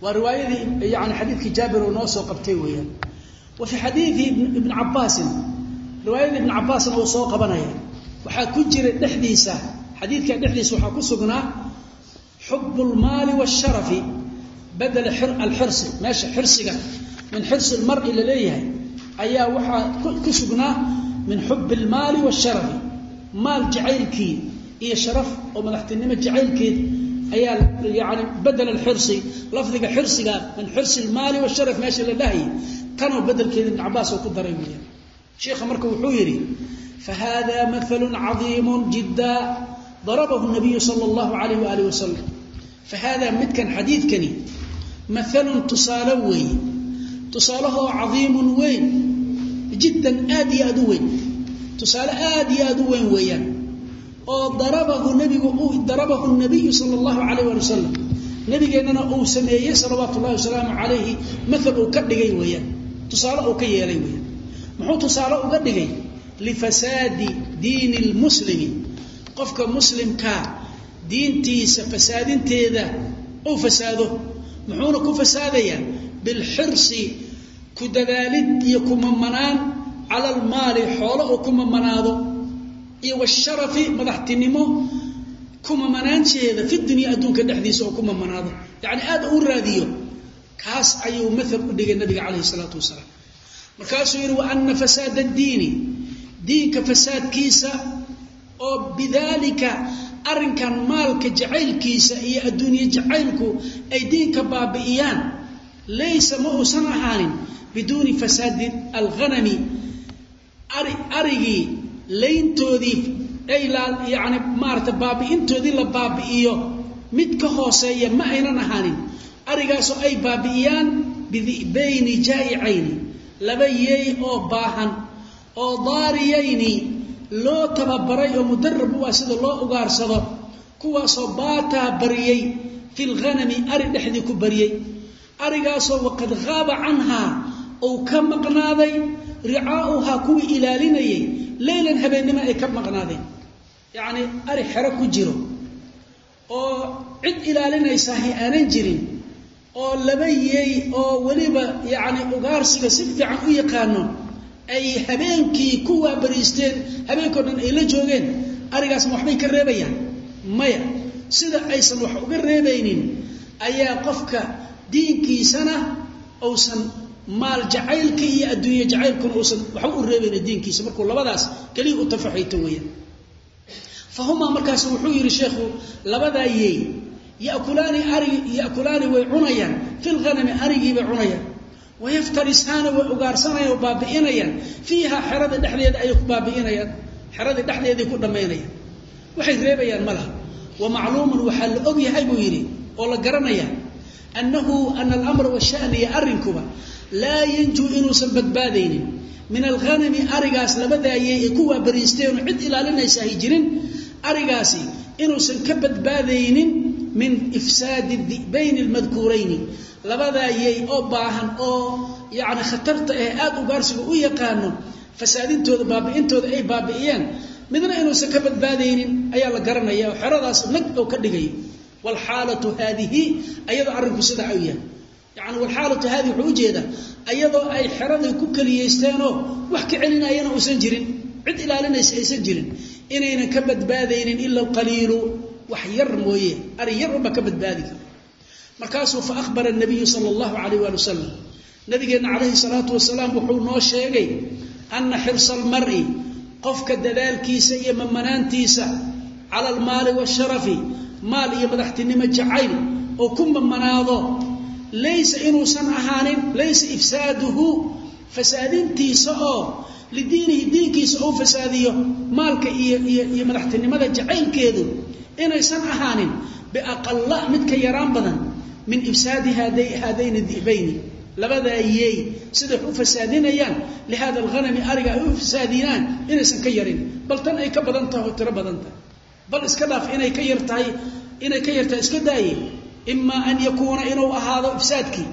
waa riwaayadii yani xadiidkii jaabir uu noo soo qabtay weeyaan. Wa fii xadiidi ibni cabaasin riwaayada ibni cabbaasna uu soo qabanaya waxaa ku jira dhexdiisa xadiidka dhexdiisa waxaa ku sugnaa xubu lmaali washarafi badela alxirsi. Meesha xirsiga min xirsi lmari la leeyahay ayaa waxaa ku sugnaa min xubi almaali washarafi maal jacaylkii iyo sharaf oo madaxtinimo jacaylkeed ayaa yani badel alxirsi lafdiga xirsiga min xirsi lmaali washaraf meesha la dhahayay tanoo bedelkeeda ibn cabaas oo ku daray weeyaan. Sheikha marka wuxuu yidhi fahada mahalu cadiimu jidda darabahu nabiyu sala allahu alayh waalih wasalam fahada midkan xadiidkani mahalun tusaale weeye tusaalahoo cadiimun weyn jiddan aad iyo aad u weyn. Tusaale aad iyo aad u weyn weeyaan. Oo darabahu nabigu darabahu nabiyu sala allahu alayh wali wasalam nabigeennana uu sameeyey salawaatu ullahi wasalaamu calayhi maal uu ka dhigay weeyaan. Tusaale uu ka yeelay weeyaan. Muxuu tusaale uga dhigay? Lifasaadi diini lmuslimi qofka muslimkaa diintiisa fasaadinteeda uu fasaado. Muxuuna ku fasaadayaa bilxirsi ku dadaalid iyo ku mamanaan cala almaali xoolo uu ku mamanaado iyo washarafi madaxtinimo ku mamanaanteeda fi dunya adduunka dhexdiisa oo ku mamanaado yacni aad u raadiyo kaas ayuu maal u dhigay nabiga calayhi salaatu wasalaam. Markaasuu yidhi wa ana fasaada addiini diinka fasaadkiisa oo bidaalika arrinkan maalka jacaylkiisa iyo adduunye jacaylku ay diinka baabi'iyaan laysa ma uusan ahaanin biduuni fasaadi alghanami. Ari arigii layntoodii ay yani maarata baabi'intoodii la baabi'iyo mid ka hooseeya ma aynan ahaanin. Arigaasoo ay baabi'iyaan bidi'bayni jaa'icayni. Laba yeey oo baahan. Oo daariyayni loo tababaray oo mudarab u ah sida loo ugaarsado kuwaasoo baataa bariyey fi lghanami ari dhexdii ku bariyey. Arigaasoo waqad haaba canhaa uu ka maqnaaday ricaa'uhaa kuwii ilaalinayay leylan habeennimo ay ka maqnaadeen. Yacnii ari xero ku jiro oo cid ilaalinaysahay aanan jirin oo laba yeey oo weliba yacni ugaarsiga si fiican u yaqaano ay habeenkii ku waabariisteen habeenkao dhan ay la joogeen arigaasma waxbay ka reebayaan? Maya sida aysan wax uga reebaynin ayaa qofka diinkiisana uusan maal jacaylka iyo adduunye jacaylkuna uusan waxba u reebaynin diinkiisa markuu labadaas keliya u tafaxayto weeyaan. Fa humaa markaas wuxuu yidhi sheekhu labadaa yeey yakulaani ari yakulaani way cunayaan fi lghanami arigii bay cunayaan. Wayaftarisaana way ugaarsanayaan oo baabi'inayaan. Fiiha xerada dhexdeeda ayay ku baabi'inayaan xeradii dhexdeeday ku dhammaynayaan. Waxay reebayaan ma laha. Wa macluumun waxaa la og yahay buu yidhi oo la garanaya annahu ana alamra washaniya arrinkuba laa yanjuu inuusan badbaadaynin. Min alghanami arigaas labadaayey ay ku waabariisteenoo cid ilaalinaysa ay jirin. Arigaasi inuusan ka badbaadaynin min ifsaadi di'bayni almadkuurayni. Labadaayey oo baahan oo yacni khatarta eh aada ugaarsiga u yaqaano fasaadintooda baabi'intooda ay baabi'iyeen midna inuusan ka badbaadaynin ayaa la garanaya oo xeradaas nag oo ka dhigayo waalxaalatu haadihi ayadoo arrinku sidaa u yahay yani waalxaalatu haadihi wuxuu u jeedaa ayadoo ay xeraday ku keliyaysteenoo wax ka celinayana uusan jirin. Cid ilaalinaysa aysan jirin. Inaynan ka badbaadaynin ila alqaliilu. Wax yar mooye. Ari yar unba ka badbaadi kara. Markaasuu fa ahbara nabiyu sala allahu calayh waali wasalam nabigeenna calayhi salaatu wasalaam wuxuu noo sheegay ana xirsa qofka dadaalkiisa iyo mamanaantiisa cala almaali waasharafi maal iyo madaxtinimo jacayl oo ku mamanaado laysa inuusan ahaanin laysa ifsaaduhu fasaadintiisa oo lidiinihi diinkiisa ou fasaadiyo maalka iyo iyo madaxtinimada jacaylkeedu inaysan ahaanin biaqala mid ka yaraan badan min ifsaadi haadayni di'bayni labadaa yeey siday u fasaadinayaan lihada alghanami ariga ay u fasaadinaan inaysan ka yarin bal tan ay ka badan tahay oo tiro badan tahay bal iska dhaaf inay ka yar tahay inay ka yartahay iska daaye imaa an yakuuna inuu ahaado ifsaadkii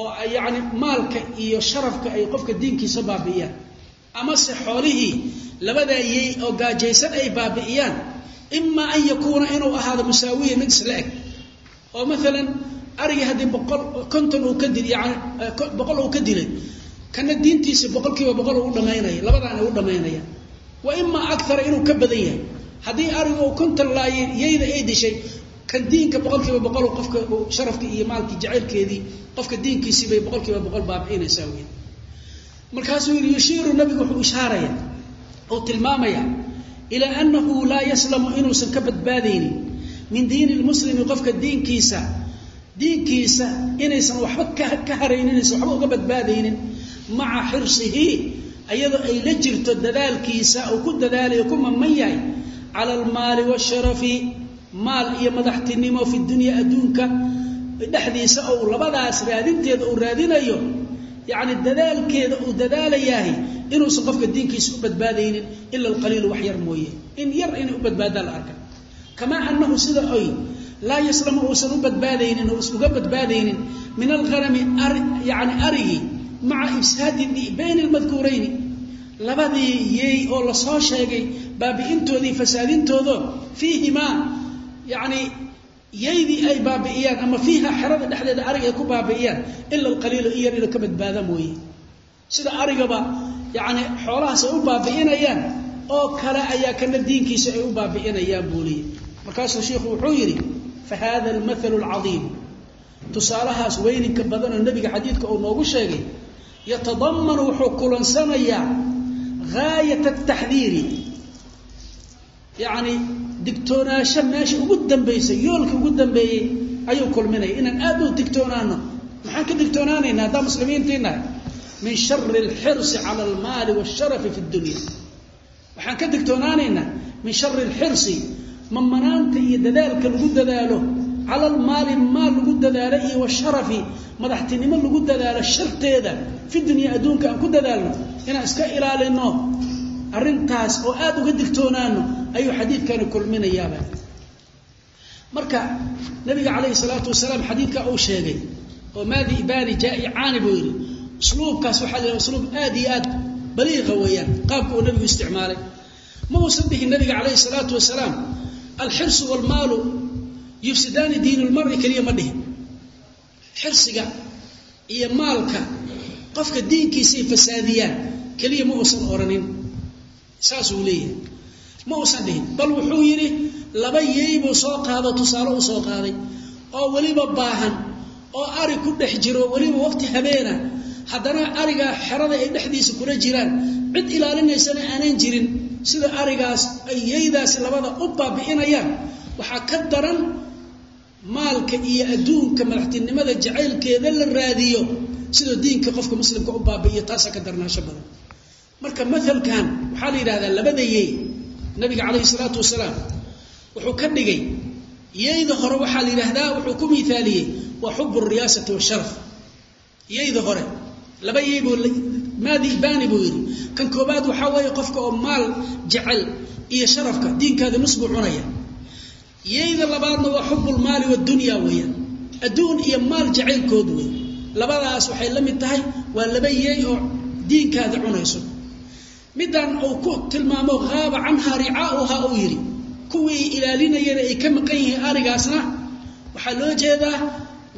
oo yacni maalka iyo sharafka ay qofka diinkiisa baabi'iyaan. Amase xoolihii labadaa yeey oo gaajaysan ay baabi'iyaan. Imaa an yakuuna inuu ahaado musaawiya mid isla eg. Oo maalan arigii haddii boqol konton uu ka dil yani boqol uu ka dilay kana diintiisa boqol kiiba boqol uu dhamaynaya labadaana u dhamaynaya. Wa imaa akara inuu ka badan yahay. Haddii arigu uu konton laayay yayda ay dishay kan diinka boqol kiiba boqol qofka sharafkii iyo maalkii jacaylkeedii qofka diinkiisii bay boqol baabi'inaysaa wey markaasuu yidhi yushiiru nabigu wuxuu ishaaraya uu tilmaamaya ilaa annahu laa yaslamu inuusan ka badbaadaynin min diini lmuslimi qofka diinkiisa diinkiisa inaysan waxba ka haraynin inaysan waxba uga badbaadaynin maca xirsihi iyadoo ay la jirto dadaalkiisa uu ku dadaalayo ku maman yahay cala almaali waasharafi maal iyo madaxtinimo fi dunya adduunka dhexdiisa ou labadaas raadinteeda uu raadinayo yacni dadaalkeeda uu dadaalayahay inuusan qofka diinkiisa u badbaadaynin ila alqaliilu wax yar mooye. In yar inay u badbaadaan la arka. Kamaa annahu sida oy laa yaslamu uusan u badbaadaynin oo uga badbaadaynin min alghanami yani arigii maca ifsaadi bayni almadkuurayni labadii yeey oo la soo sheegay baabi'intoodii fasaadintoodo fiihimaa yani yaydii ay baabi'iyaan ama fiiha xerada dhexdeeda arig ay ku baabi'iyaan ila alqaliilu in yar inuu ka badbaada mooye sida arigaba yani xoolahaas ay u baabi'inayaan oo kale ayaa kana diinkiisa ay u baabi'inayaan buuliye markaasuu sheikhu wuxuu yidhi fa hada almathalu alcadiim. Tusaalahaas weyninka badanoo nebiga xadiidka uu noogu sheegay yatadamanu wuxuu kulansanayaa gaayat ataxdiiri yacni digtoonaasho meesha ugu dambaysay yoolka ugu dambeeyey ayuu kulminaya inaan aad u digtoonaano maxaan ka digtoonaanaynaa haddaa muslimiintiinahay min shari alxirsi cala almaali waasharafi fi dunya waxaan ka digtoonaanaynaa min shari alxirsi mamanaanta iyo dadaalka lagu dadaalo. Cala almaali maal lagu dadaalo iyo washarafi madaxtinimo lagu dadaalo sharteeda. Fi dunya adduunka aan ku dadaalno inaan iska ilaalino arrintaas oo aada uga digtoonaano ayuu xadiidkani kulminayaaba. Marka nabiga calayhi salaatu wasalaam xadiidka uu sheegay oo maadi ibani jaai caani buu yidhi usluubkaas waxaa la usluub aad iyo aad baliiqa weeyaan qaabka uu nabigu isticmaalay. Ma uusan dhihin nabiga calayhi salaatu wasalaam alxirsu waalmaalu yufsidaani diin lmari keliya ma dhihin. Xirsiga iyo maalka qofka diinkiisay fasaadiyaan keliya ma uusan oranin saasuu leeyahay. Ma uusan dhihin bal wuxuu yidhi laba yey buu soo qaado tusaale u soo qaaday oo weliba baahan oo ari ku dhex jiro weliba waqti habeena haddana arigaa xerada ay dhexdiisa kula jiraan cid ilaalinaysana aanan jirin sida arigaas ay yeydaasi labada u baabi'inayaan waxaa ka daran maalka iyo adduunka madaxtinimada jacaylkeeda la raadiyo sidoo diinka qofka muslimka u baabi'iyo taasaa ka darnaasho badan marka maalkan waxaa la yidhahdaa labada yey nabiga calayhi salaatu wasalaam wuxuu ka dhigay yeyda hore waxaa la yidhaahdaa wuxuu ku miaaliyey waa xub riyaasati washaraf yeyda hore laba yey buu maadi ibani buu yidhi. Kan koobaad waxaa weeye qofka oo maal jecel iyo sharafka diinkaada nus buu cunaya. Yeyda labaadna waa xubulmaali wadunya weeyaan adduun iyo maal jacaylkood wey labadaas waxay la mid tahay waa laba yey oo diinkaada cunayso middan uu ku tilmaamo haaba canha ricaauha uu yidhi kuwii ilaalinayana ay ka maqan yihiin arigaasna waxaa loo jeedaa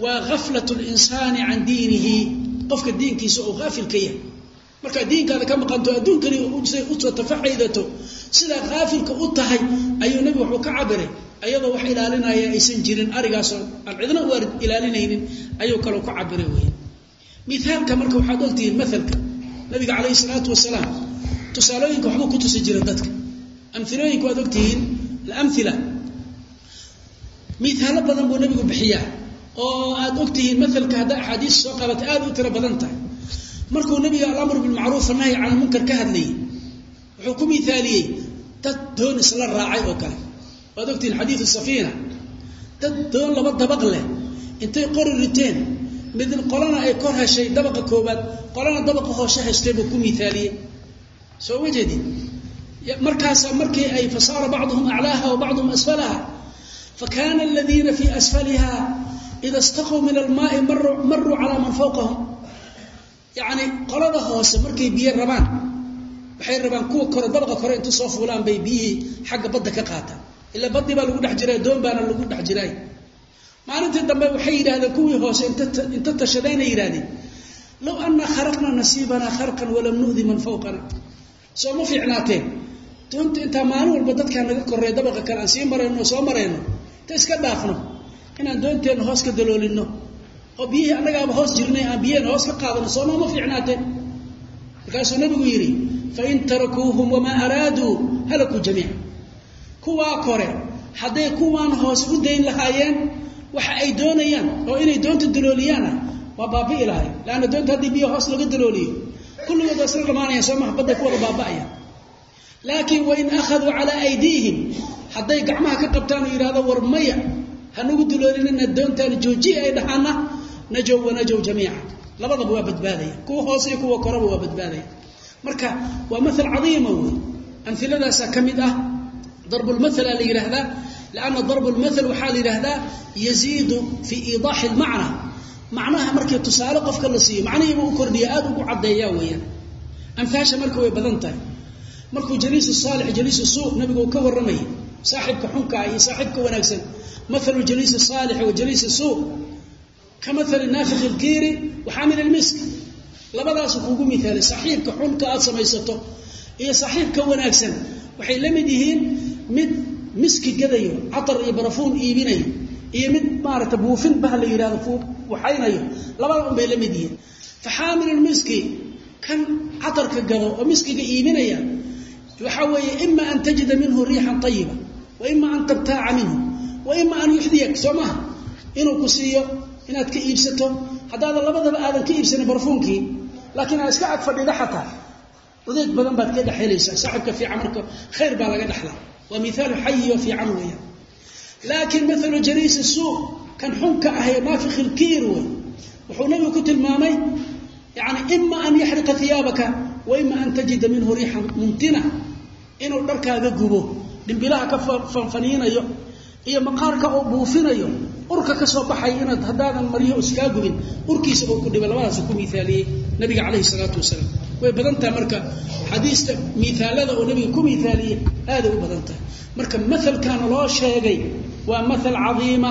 waa gaflat linsaani can diinihi. Qofka diinkiisa oo haafil ka yahay. Markaad diinkaada ka maqanto adduunkani u soo tafaxaydato sidaa haafilka u tahay ayuu nebigu wuxuu ka cabiray ayadoo wax ilaalinaya aysan jirin arigaasoo aan cidna u ilaalinaynin ayuu kaloo ku cabiray wey miaalka marka waxaad ogtihiin maalka nabiga calayhi salaatu wasalaam tusaalooyinka waxbuu ku tusi jira dadka. Amilooyinka waad ogtihiin alamila miaalo badan buu nabigu bixiyaa oo aad ogtihiin maalka haddaa axaadiis soo qabatay aad u tiro badan tahay. Markuu nabiga alamru bilmacruuf anahyi can lmunkar ka hadlayay wuxuu ku miaaliyey dad doon isla raacay oo kale. Waad ogtihiin xadiidu safiina. Dad doon laba dabaq leh intay qori riteen mid qolana ay kor heshay dabaqa koobaad qolana dabaqa hooshe heshtay buu ku miaaliyey soo ma jeedin? Markaasa markii ay fasaara bacduhum aclaaha wa bacduhum asfalaha fakana aladiina fii asfaliha ida istaquu min almaai maruu calaa man fawqahum. Yacni qolada hoose markay biyo rabaan waxay rabaan kuwa kore dabaqa kore inta soo fuulaan bay biyihii xagga badda ka qaataan. Ila badii baa lagu dhex jiray doon baana lagu dhex jiray. Maalintii dambe waxay yidhahdeen kuwii hoose inta tashadeenay yidhahdeen low anna kharaqna nasiibana kharqan walam nu'di man fawqana soo ma fiicnaateen. Doonta intaa maalin walba dadkaa naga korreey dabaqa kale aan sii marayno soo marayno inta iska dhaafno inaan doonteenna hoos ka daloolino oo biyihii annagaaba hoos jirnay aan biyaheen hoos ka qaadano soo nooma fiicnaateen. Markaasuu nabigu yidhi fain tarakuuhum wamaa araaduu halakuu jamiica kuwaa kore hadday kuwaan hoos u dayn lahaayeen waxa ay doonayaan oo inay doonta dalooliyaana waa baabi'i lahay. Leanna doonta haddii biyo hoos laga dalooliyo kulligood waa isla dhamaanayaan soo maha badday ku wada baaba'ayaan laakiin wain akhaduu calaa aydiihim hadday gacmaha ka qabtaan oo yidhahdo war maya hanugu duloolinina doontaani joojiya ay dhahaana najow wanajow jamiica. Labadaba waa badbaadaya. Kuwa hoose iyo kuwa koraba waa badbaadaya. Marka waa maal cadiima wey amiladaasaa ka mid ah darbulmaala la yidhaahdaa lanna darbulmaal waxaa la yidhaahdaa yaziidu fii iidaaxi lmacna macnaha markii tusaale qofka la siiyo macnihiiba u kordhiya aad ugu caddeeyaa weeyaan. Amfaasha marka way badan tahay. Markuu jaliis saalix jaliis suu nabigu ka warramayay saaxibka xunka iyo saaxibka wanaagsan. Maalu jaliis saalix wa jaliis suu. Ka maali naafiqi lkiiri waxaamil ilmisk labadaasu kuugu miaalay saaxiibka xunka aad samaysato iyo saaxiibka wanaagsan. Waxay la mid yihiin mid miski gadayo catar iyo barafuun iibinayo iyo mid maarata buufin bah la yidhahdo waxaynayo labada un la mid yihiin. Fa xaamilulmiski kan catarka gado oo miskiga iibinaya waxaa weeye ima an tajida minhu riixan ayiba wa ima an tabtaaca minhu wa ima an yuxdiyak soo maha? Inuu ku siiyo inaad ka iibsato. Haddaadan labadaba aadan ka iibsanin barfuunkii laakiin aad iska ag fadhida xataa. Udeeg badan baad ka dhexelaysaa saaxibka fiican marka khayr baa laga dhexlaa waa miaalu xayioo fiican weeyaan laakiin maalu jaliisi suu kan xunka ahee naafikhi lkiir wey wuxuu nabigu ku tilmaamay yani ima an yaxriqa iyaabaka wa an tajida minhu riixan muntina inuu dharkaaga gubo dhimbilaha ka fanfaniinayo iyo maqaarka oo buufinayo urka ka soo baxay inaad haddaadan maryo iskaa gubin urkiisa oo ku dhiba labadaas ku miaaliyey nabiga calayhi salaatu wasalaam. Way badan tahay marka xadiista miaalada oo nabiga ku miaaliyey aaday u badan tahay. Marka maalkaana loo sheegay waa maal cadiima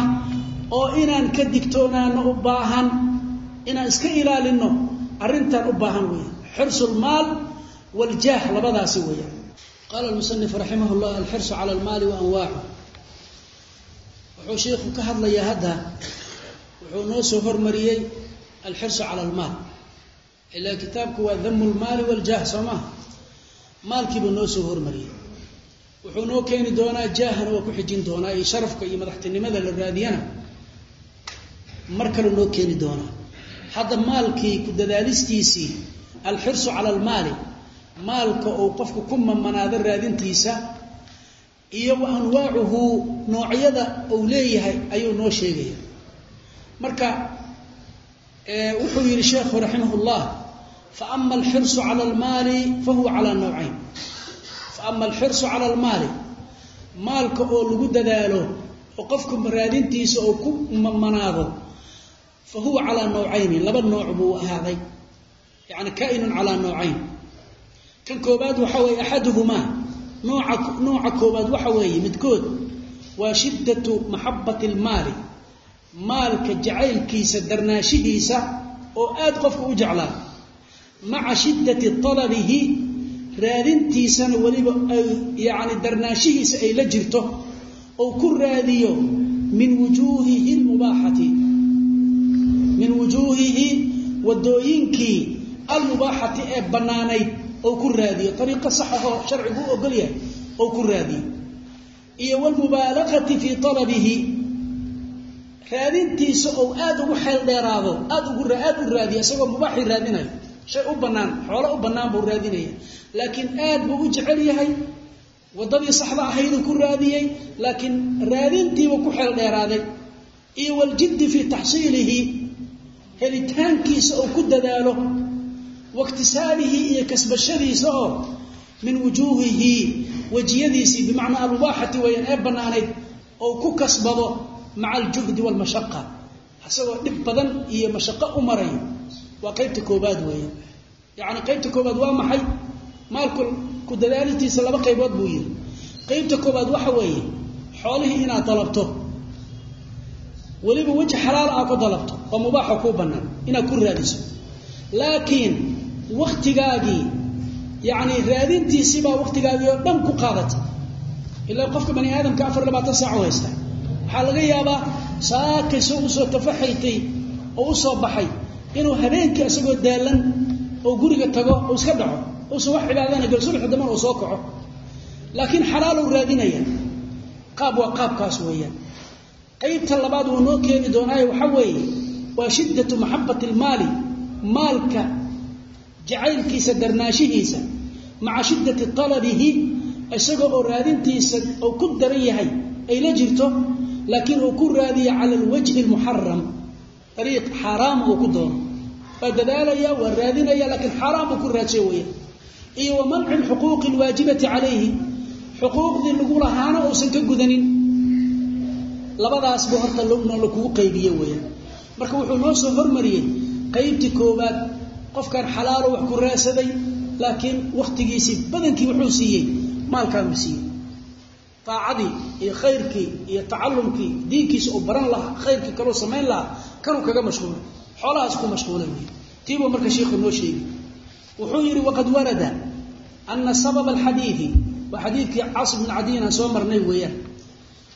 oo inaan ka digtoonaano u baahan inaan iska ilaalino arrintan u baahan weya xirsu lmaal wljaah labadaasi weya qaala musanif raximah llah alxirsu cala almaali wa anwaacu. Wuxuu sheikhu ka hadlayaa hadda wuxuu noo soo hormariyey alxirsu cala almaal ilaa kitaabku waa damu lmaali waljaah soo maha maalkiibuu noo soo hormariyey wuxuu noo keeni doonaa jaahana waa ku xijin doonaa iyo sharafka iyo madaxtinimada la raadiyana. Mar kale noo keeni doonaa. Hadda maalkii ku dadaalistiisii alxirsu cala almaali maalka uu qofku ku mamanaado raadintiisa iyo wa anwaacuhu noocyada uu leeyahay ayuu noo sheegaya. Marka wuxuu yihi sheekhu raximah llah faama alxirsu cala almaali fahuwa calaa nawcayn faama alxirsu cala almaali maalka oo lagu dadaalo oo qofku raadintiisa oo ku mamanaado fa huwa calaa nawcayni laba nooc buu ahaaday. Yani kaa'inun calaa nawcayn. Kan koobaad waxa weeye axaduhumaa nooca nooca koobaad waxa weeye midkood waa shiddatu maxabati almaali maalka jacaylkiisa darnaashihiisa oo aad qofka u jeclaa maca shiddati talabihi raadintiisana weliba yani darnaashihiisa ay la jirto ou ku raadiyo min wujuuhihi lmubaaxati min wujuuhihi wadooyinkii almubaaxati ee bannaanayd ou ku raadiyo. Ariiqo saxahoo sharcigu u ogol yahay ou ku raadiyo. Iyo wlmubaalaqati fii talabihi raadintiisa ou aad ugu xeel dheeraado aad ugu aad u raadiyo isagoo mubaaxii raadinayo shay u bannaan xoolo u bannaan buu raadinaya laakiin aad buu u jecel yahay waddadii saxda ahayduu ku raadiyey laakiin raadintiibuu ku xeel dheeraaday. Iyo waljiddi fii taxsiilihi helitaankiisa oo ku dadaalo waiktisaabihi iyo kasbashadiisa oo min wujuuhihi wejiyadiisii bimacnaa almubaaxati weyaan ee bannaanayd ou ku kasbado maca aljuhdi waalmashaqa isagoo dhib badan iyo mashaqo u marayo waa qaybta koobaad weeyaan yacni qaybta koobaad waa maxay? Maalku ku dadaalintiisa laba qaybood buu yidhi. Qaybta koobaad waxa weeye xoolihii inaad dalabto. Weliba weji xalaal aa ku dalabto oo mubaaxa kuu bannaan inaad ku raadiso. Laakiin wakhtigaagii yacni raadintiisibaa wakhtigaagii oo dhan ku qaadatay. Ilaa qofka bani aadamka afar labaatan saac haysta. Waxaa laga yaabaa saakay soo u soo tafaxaytay oo u soo baxay inuu habeenkii isagoo daalan oo guriga tago oo iska dhaco uusan wax cibaadana gel subaxi daman uu soo kaco. Laakiin xalaalow raadinaya. Qaab waa qaabkaas weeyaan. Qaybta labaad wuu noo keeni doonaayo waxaa weeye waa shiddatu maxabati almaali maalka jacaylkiisa darnaashihiisa maca shiddati talabihi isagoo oo raadintiisa uu ku daran yahay ay la jirto laakiin uu ku raadiya cala alwajhi almuxaram ariiq xaaraam uu ku doono waa dadaalaya waa raadinaya laakiin xaaraam uu ku raadshay weya iyo wa manci lxuquuqi alwaajibati calayhi xuquuqdii lagu lahaana uusan ka gudanin labadaasbuu horta lakugu qaybiye marka wuxuu noo soo hormariyey qaybtii koowaad qofkan xalaalo wax ku raadsaday laakiin wakhtigiisii badankii wuxuu siiyey maalkaanuu siiyey aacadii iyo khayrkii iyo tacalumkii diinkiisa uu baran lahaa khayrkii kaloo samayn lahaa kanuu kaga mashquulay xoolahaas ku mashquulay wey tiibuu marka shiikhu noo sheegi wuxuu yidhi waqad warada ana sababa alxadiidi waa xadiidkii caasim bn cadiyin aan soo marnay weeyaan.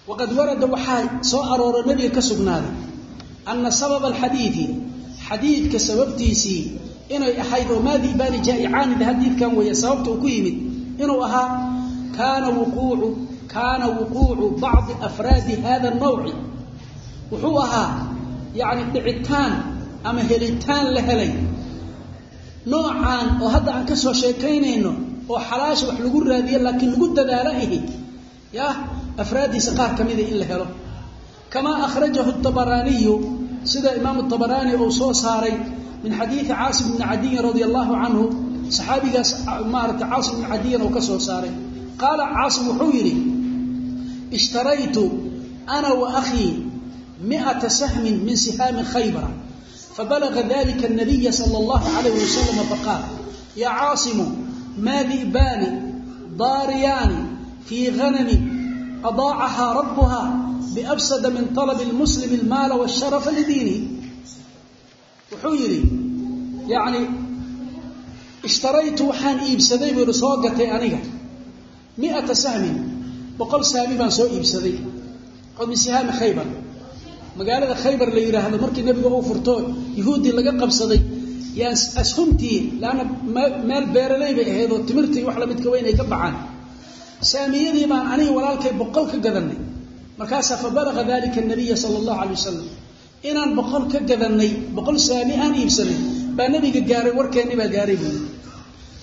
Waqad warada waxaa soo aroora nebiga ka sugnaaday ana sababa alxadiidi xadiidka sababtiisii inay ahayd oo maa dibaani jaa'icaanid xadiidkan weeye sababta uu ku yimid inuu ahaa kaana wuquucu kaana wuquucu bacdi afraadi hada nawci wuxuu ahaa yacni dhicitaan ama helitaan la helay. Noocaan oo hadda aan ka soo sheekaynayno oo xalaasha wax lagu raadiyo laakiin lagu dadaalo ahi yah afraaddiisa qaar ka mida in la helo. Kamaa akhrajahu tabaraaniyu sida imaamu tabaraani uu soo saaray min xadiidi caasim bni cadiyin radia allahu canhu saxaabigaas maarata caasim bni cadiyin uu ka soo saaray. Qaala caasim wuxuu yidhi ishtaraytu ana wa akhii miata sahmin min sihaami khaybara fabalaga dalika الnabiya salى اllahu alayh wasalam faqaal ya caasimu maa di'baani daariyaani fii ghanami adaacahaa rabuha biabsada min طalb اlmuslim اlmaala wالsharafa lidiinihi wuxuu yidhi yani ishtaraytu waxaan iibsaday buu yihi soo gatay aniga miata sahmin boqol saami baan soo iibsaday magaalada khaybar la yidhaahdo markii nebiga uu furto yuhuuddii laga qabsaday yaan ashumtii leanna meel beeraley bay ahayd oo timirtii wax lamidka weyn ay ka baxaan. Saamiyadii baan aniga walaalkay boqol ka gadanay markaasaa fa dalika nabiya sala allahu alay wasalam inaan boqol ka gadanay boqol saami aan iibsanay baa nebiga gaaray warkeenni baa gaaray buui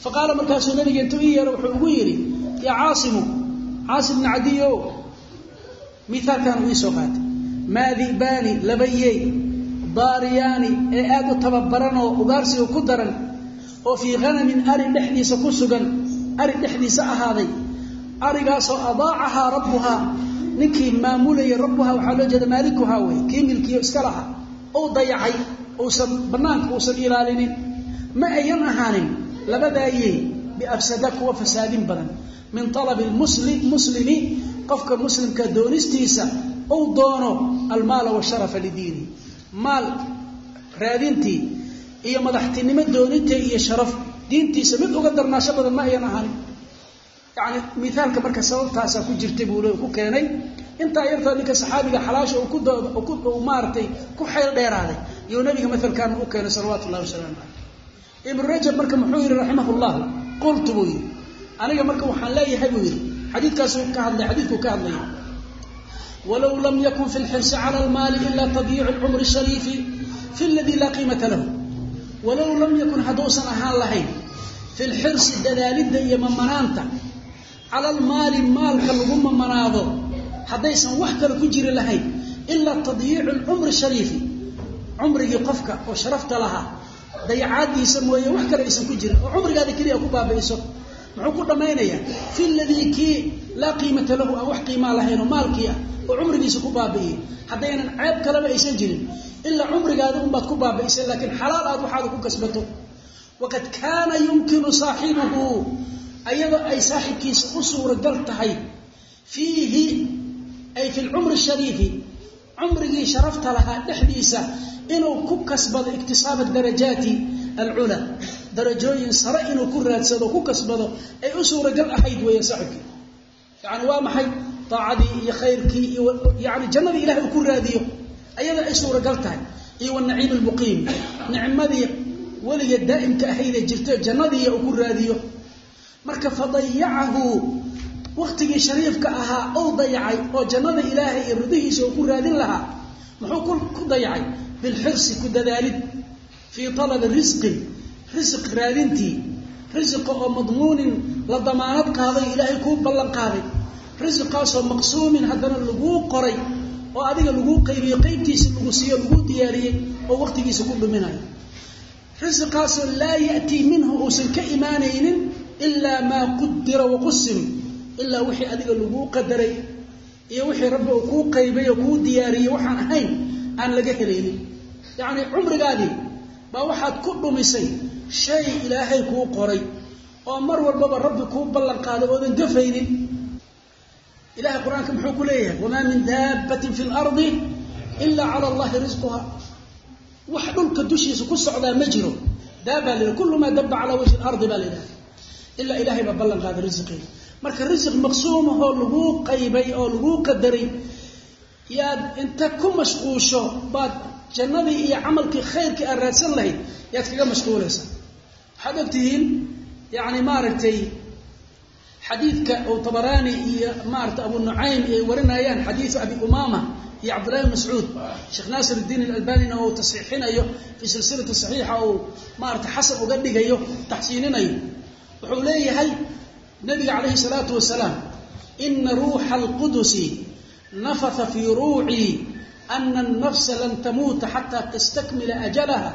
fa qaala markaasuu nebiga intuu ii yeero wuxuu ugu yidhi yaa caasimu caasim bni cadiyo miaalkan uu soo qaatay maa di'baani labayey daariyaani ee aad u tababaran oo ugaarsiga ku daran oo fii khanamin ari dhexdiisa ku sugan ari dhexdiisa ahaaday arigaasoo adaacahaa rabbuhaa ninkii maamulayay rabbuhaa waxaa loo jeeda maalikuhaa wey kii milkiyo iska laha uu dayacay uusan bannaanka uusan ilaalinin ma ayan ahaanin labadaayey biafsada kuwa fasaadin badan min alabi muslimi qofka muslimka doonistiisa uu doono almaala washarafa lidiini maal raadintii iyo madaxtinimo dooninta iyo sharaf diintiisa mid uga darnaasho badan ma ayan ahanin yani miaalka marka sababtaasaa ku jirtay buu ku keenay. Intaa yartoo ninka saxaabiga xalaasha maaratay ku xayl dheeraaday. Iyuu nabiga maalkan u keenay salawatu llahi wasalaamu caleyh ibnu rajab marka muxuu yihi raximah llah qultu buu yidhi. Aniga marka waxaan leeyahay buu yidhi. Xadiikaasuu ka hadlay xadiidkuu ka hadlaya walow lam yakun fi lxirsi cala almaali ila tadyiicu lcumri shariifi fi ladii laa qiimata lahu walow lam yakun hadduusan ahaan lahayn fi lxirsi dadaalidda iyo mamanaanta cala almaali maalka lagu mamanaado haddaysan wax kale ku jiri lahayn ilaa tadyiicu lcumri shariifi cumrigii qofka oo sharafta lahaa dayacaadiisa mooye wax kale aysan ku jirin oo cumrigaada keliya ku baabi'iso muxuu ku dhammaynayaa fi ladii kii laa qiimata lahu aan wax qiimaa lahayn oo maalkii ah oo cumrigiisa ku baabi'iyey haddaynan ceeb kaleba aysan jirin ilaa cumrigaada unbaad ku baabi'isay laakiin xalaal aad waxaada ku kasbato waqad kaana yumkinu saaxibuhu ayadoo ay saaxibkiisa u suuragal tahay fiihi ay fi lcumri shariifi cumrigii sharafta lahaa dhexdiisa inuu ku kasbado iktisaaba darajaati alcula darajooyin sare inuu ku raadsado ku kasbado ay u suuragal ahayd weeye saaxibkii yani waa maxay daacadii iyo khayrkii iyo yani jannadii ilahay uu ku raadiyo ayada ay suuragal tahay iyo wanaciim lmuqiim nicmadii weliga daa'imka ahaydee jirta jannadii uu ku raadiyo marka fadayacahu waktigii shariifka ahaa ou dayacay oo jannada ilaahay iyo ridihiisa uu ku raadin lahaa muxuu ku dayacay bilxirsi ku dadaalid fii talabi risqin risiq raadintii risiqa oo madmuunin la damaanad qaaday ilaahay kuu ballan qaaday risiqaasoo maqsuumin haddana laguu qoray oo adiga laguu qaybiyo qaybtiisa lagu siiyo laguu diyaariyey oo waqtigiisa ku dhuminayo risiqaasoo laa ya'tii minhu uusan ka imaanaynin ilaa maa qudira waqusim ilaa wixii adiga laguu qadaray iyo wixii rabbi uu kuu qaybay oo kuu diyaariyey waxaan ahayn aan laga helaynin. Yacni cumrigaadii baa waxaad ku dhumisay shay ilaahay kuu qoray oo mar walbaba rabbi kuu ballan qaaday oodan gafaynin ilahay qur'aanka muxuu ku leeyahay wamaa min daabbatin fi lardi ilaa cala allahi risquha wax dhulka dushiisa ku socdaa ma jiro daabaa la kullu maa dabba calaa wajhi lardi baa la yidhaha ilaa ilahay baa ballan qaaday risqiga marka risiq maqsuumahoo laguu qaybay oo laguu qadaray yaad inta ku mashquusho baad jannadii iyo camalkii khayrkii aad raadsan lahayd yaad kaga mashquulaysaa waxaad ogtihiin yani maaragtay xadiidka uu tabaraani iyo maarata abu nucaym ay warinayaan xadiidu abi umaama iyo cabdillahi mascuud. Sheekh naasir iddiin alalbanina uu tasxiixinayo fii silsilati saxiixa uu maarata xasan uga dhigayo taxsiininayo. Wuxuu leeyahay nabiga calayhi salaatu wasalaam ina ruuxa alqudusi nafatha fii ruucii ana alnafsa lan tamuuta xataa tastakmila ajalaha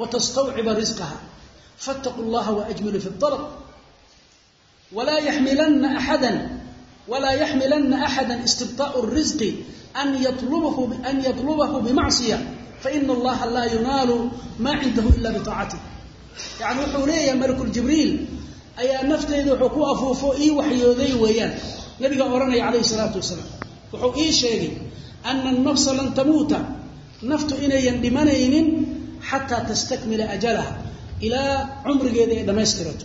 watastawciba risqaha faataquu llaha waajmilu fi alab walaa yaxmilana axadan walaa yaxmilana axada istibtaau risqi an yatlubahu bimacsiya faina allaha laa yunaalu maa cindahu ila bitaacati yani wuxuu leeyahay malakuljibriil ayaa nafteyda wuxuu ku afuufo ii waxyooday weeyaan nabiga odhanaya calayhi salaatu wasalaam wuxuu ii sheegay ana annafsa lan tamuuta naftu inayan dhimanaynin xataa tastakmila ajalaha ilaa cumrigeeda ay dhammaystirato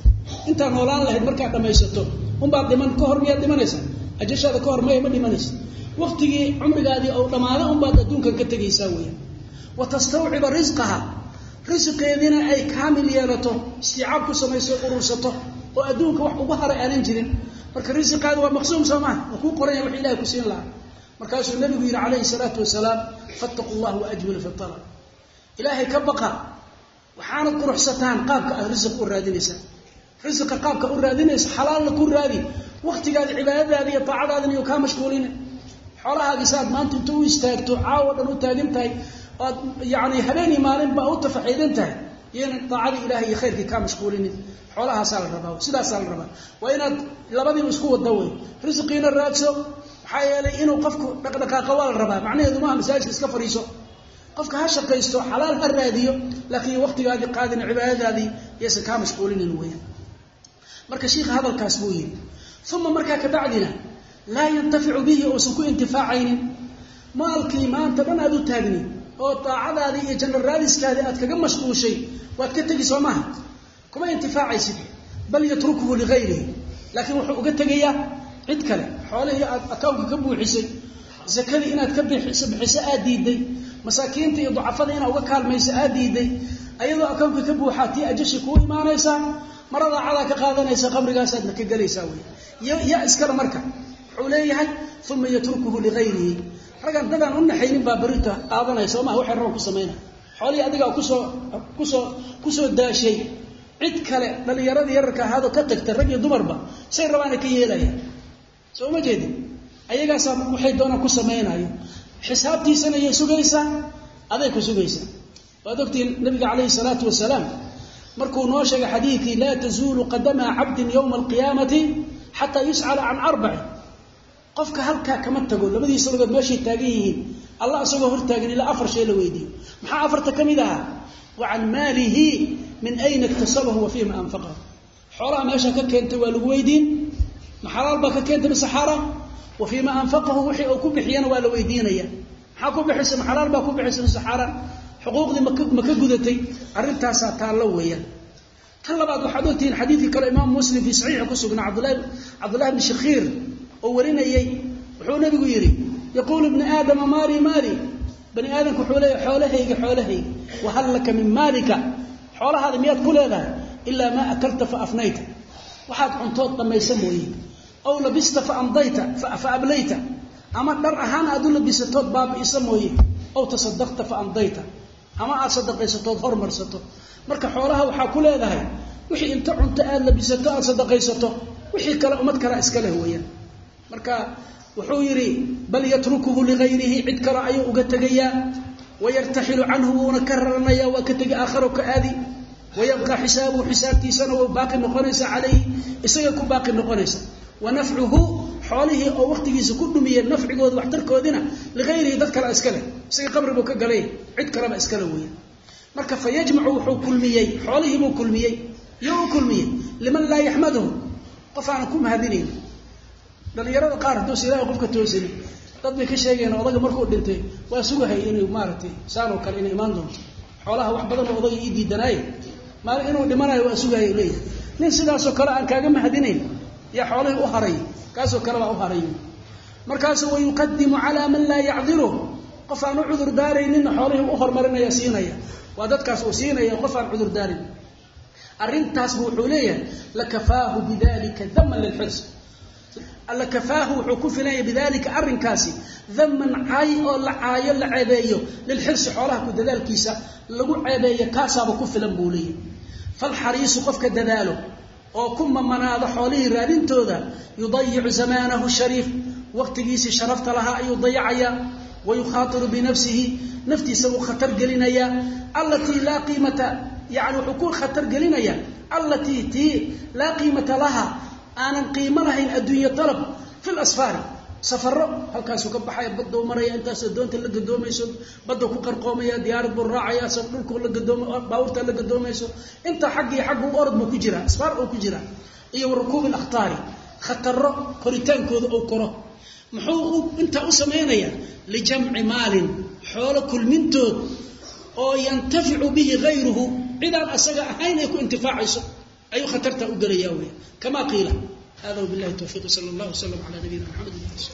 intaa noolaan lahayd markaad dhammaysato unbaad dhiman ka hor miyaad dhimanaysaa? Ajashaada ka hor maya ma dhimanaysa. Waqtigii cumrigaadii ou dhammaada unbaad adduunkan ka tegaysaa weeyaan wa tastawciba risqaha risiqeediina ay kaamil yeelato istiicaab ku samayso urursato oo adduunka wax ugu haray aanan jirin. Marka risiqaadi waa maqsuum soo waa kuu qoranya wax ilahay ku siin lahaa. Markaasuu nabigu yidhi calayhi salaatu wasalaam fattaquu llah waajmilu fi alab ilaahay ka baqa waxaanad quruxsataan qaabka aad risiq u raadinaysaan risiqa qaabka u raadinaysa xalaalna ku raadi. Waktigaada cibaadadaada iyo taacadaadana iyo kaa mashquulina xoolahaagiisa aad maanta inta u istaagto caawo dhan u taagan tahay oad yani habeenii maalinba u tafaxiidan tahay iyana daacadii ilahay iyo khayrkii kaa mashquulinin xoolahaasaa la rabaa sidaasaa la rabaa. Waa inaad labadiiba isku wada wey risiqiina raadso maxaa yeelay inuu qofku dhaqdhaqaaqa waa la rabaa. Macnaheedu maaha masaajidka iska fadhiiso. Qofka ha shaqaysto xalaal ha raadiyo laakiin waktigaadii qaadin cibaadadaadii yaysan kaa mashquulinin weyaan marka shiikha hadalkaas buu yidhi. Uma markaa kabacdina laa yantaficu bihi uusan ku intifaacaynin. Maalkii maanta dhan aad u taagni oo daacadaadii iyo janno raadiskaadii aad kaga mashquushay waad ka tegi soo maaha. Kuma intifaacaysid bal yatrukuhu ligayrihi. Laakiin wuxuu uga tegayaa cid kale xoolihii aad akawnka ka buuxisay zakadii inaad ka bixiso aad diiday masaakiinta iyo ducafada inaad uga kaalmayso aad diiday ayadoo akawnka ka buuxaa tii ajashi kuu imaanaysaa maradaa cadaa ka qaadanaysa qabrigaasaadna ka gelaysaa wey ya iskale marka. Wuxuu leeyahay uma yatrukuhu ligayrihi raggan dadaan u naxaynin baa berita qaadanaya soo maha waxay raba ku samaynaya xoolihii adigaa ku soo ku soo ku soo daashay. Cid kale dhallinyaradii yararka ahaadoo ka tagta rag iyo dumarba say rabaana ka yeelaya. Soo ma jeedin? Ayagaasaa waxay doonaan ku samaynayo xisaabtiisana yay sugaysaa? Aday ku sugaysaa. Waad ogtihiin nabiga calayhi salaatu wasalaam markuu noo sheegay xadiidkii laa tazuulu qadama cabdin yowma alqiyaamati xataa yuscala can arbacin qofka halkaa kama tago labadiisa lugood meeshay taagan yihiin. Allah isagoo hortaagan ilaa afar shay la weydiiyo maxaa afarta ka mid ahaa? Wa maalihi min ayna iktasabahu wa anfaqahu xoolaha meesha ka keentay waa lagu weydiin. Ma xalaal baa ka keentay mise xaaraan wa anfaqahu wixii uu ku bixiyana waa la weydiinaya. Maxaa ku bixisay ma xalaal baa ku bixisay mise xaaraan xuquuqdii ma ka gudatay arrintaasaa taallo weeyaan. Tan labaad waxaad ogtihiin xadiidkii kale imaam muslim fii saxiixa ku sugnaa cabdulahi bni shakhiir oo warinayey wuxuu nabigu yidhi yaquulu ibnu aadama maali maali bani aadamku wuxuu leeyahy xoolahayga xoolahayga wahal laka min maalika? Xoolahaada miyaad ku leedahay? Ilaa maa akalta fa afnayta. Waxaad cuntood dhammaysa mooye. Aw labista fa amdayta fa ablayta. Ama dhar ahaan aad u labisatood baabi'isa mooye. Aw tasadaqta fa amdayta ama aad sadaqaysato hormarsato. Marka xoolaha waxaa ku leedahay wixii inta cunto aad labisato aad sadaqaysato wixii kale ummad kalea iska leh weeyaan. Marka wuxuu yidhi bal yatrukuhu ligayrihi cid kale ayuu uga tegayaa. Wayartaxilu canhu wuuna ka raranaya waa ka tegi aakharo ka aadi. Wayabqa xisaabuhu xisaabtiisana way baaqi noqonaysa calayhi. Isaga ku baaqi noqonaysa. Wa nafcuhu xoolihii oo waqtigiisa ku dhumiya nafcigooda waxtarkoodina ligayrihi dad kale iska leh. Isaga qabri buu ka galay cid kaleba iskale weya marka fa yajmacu wuxuu kulmiyey xoolihii buu kulmiyey iyo u kulmiyey. Liman laa yaxmaduhu qof aanan ku mahadinayn. Dhalinyarada qaar hadduusa ilahay qofka toosini dad bay ka sheegayeen odaga markuu dhintay waa sugahay inuu maaragtay saan oo kale inay imaan doonto. Xoolaha wax badan oo odaga ii diidanaaye maalin inuu dhimanayo waa sugahay leeyahay. Nin sidaasoo kale aan kaaga mahadinayn yaa xoolihii u haray kaasoo kale baa u haray. Markaasu wayuqadimu calaa man laa yacdiru. Qof aan u cudur daarayninna xoolihii u hormarinaya siinaya. Waa dadkaas uu siinaya qof aan cudur daarin. Arrintaasbu wuxuu leeyahay lakafaahu bidalika daman lilxirs lakafaahu wuxuu ku filanya bidalika arrinkaasi daman caay oo la caayo la ceebeeyo. Lilxirsi xoolaha ku dadaalkiisa lagu ceebeeyo kaasaaba ku filan buu leeyahy falxariisu qofka dadaalo oo ku mamanaado xoolihii raadintooda yudayicu zamaanahu shariif. Waqtigiisii sharafta lahaa ayuu dayacayaa wayukhaatiru binafsihi naftiisa wuu khatar gelinayaa allatii laa qiimata yani wuxuu ku khatar gelinayaa allatii tii laa qiimata laha aanan qiimo lahayn adduunye dalab fi lasfaari safaro halkaasuu ka baxaya badou maraya intaasoo doonta la gadoomayso badda ku qarqoomaya diyaarad buu raacaya dhulku la gadoom baabuurta la gadoomayso intaa xaggii xagga u orod buu ku jiraa asfaar uu ku jiraa iyo warukuubi alakhtaari khataro koritaankooda ou koro. Muxuu intaa u samaynayaa lijamci maalin xoolo kulmintood oo yantaficu bihi hayruhu cidaan asaga ahayn ay ku intifaacayso ayuu khatartaa u gelaya weya kama qiila hada wabilahi towfiiq sala allah waslam ala nabiyina maxamed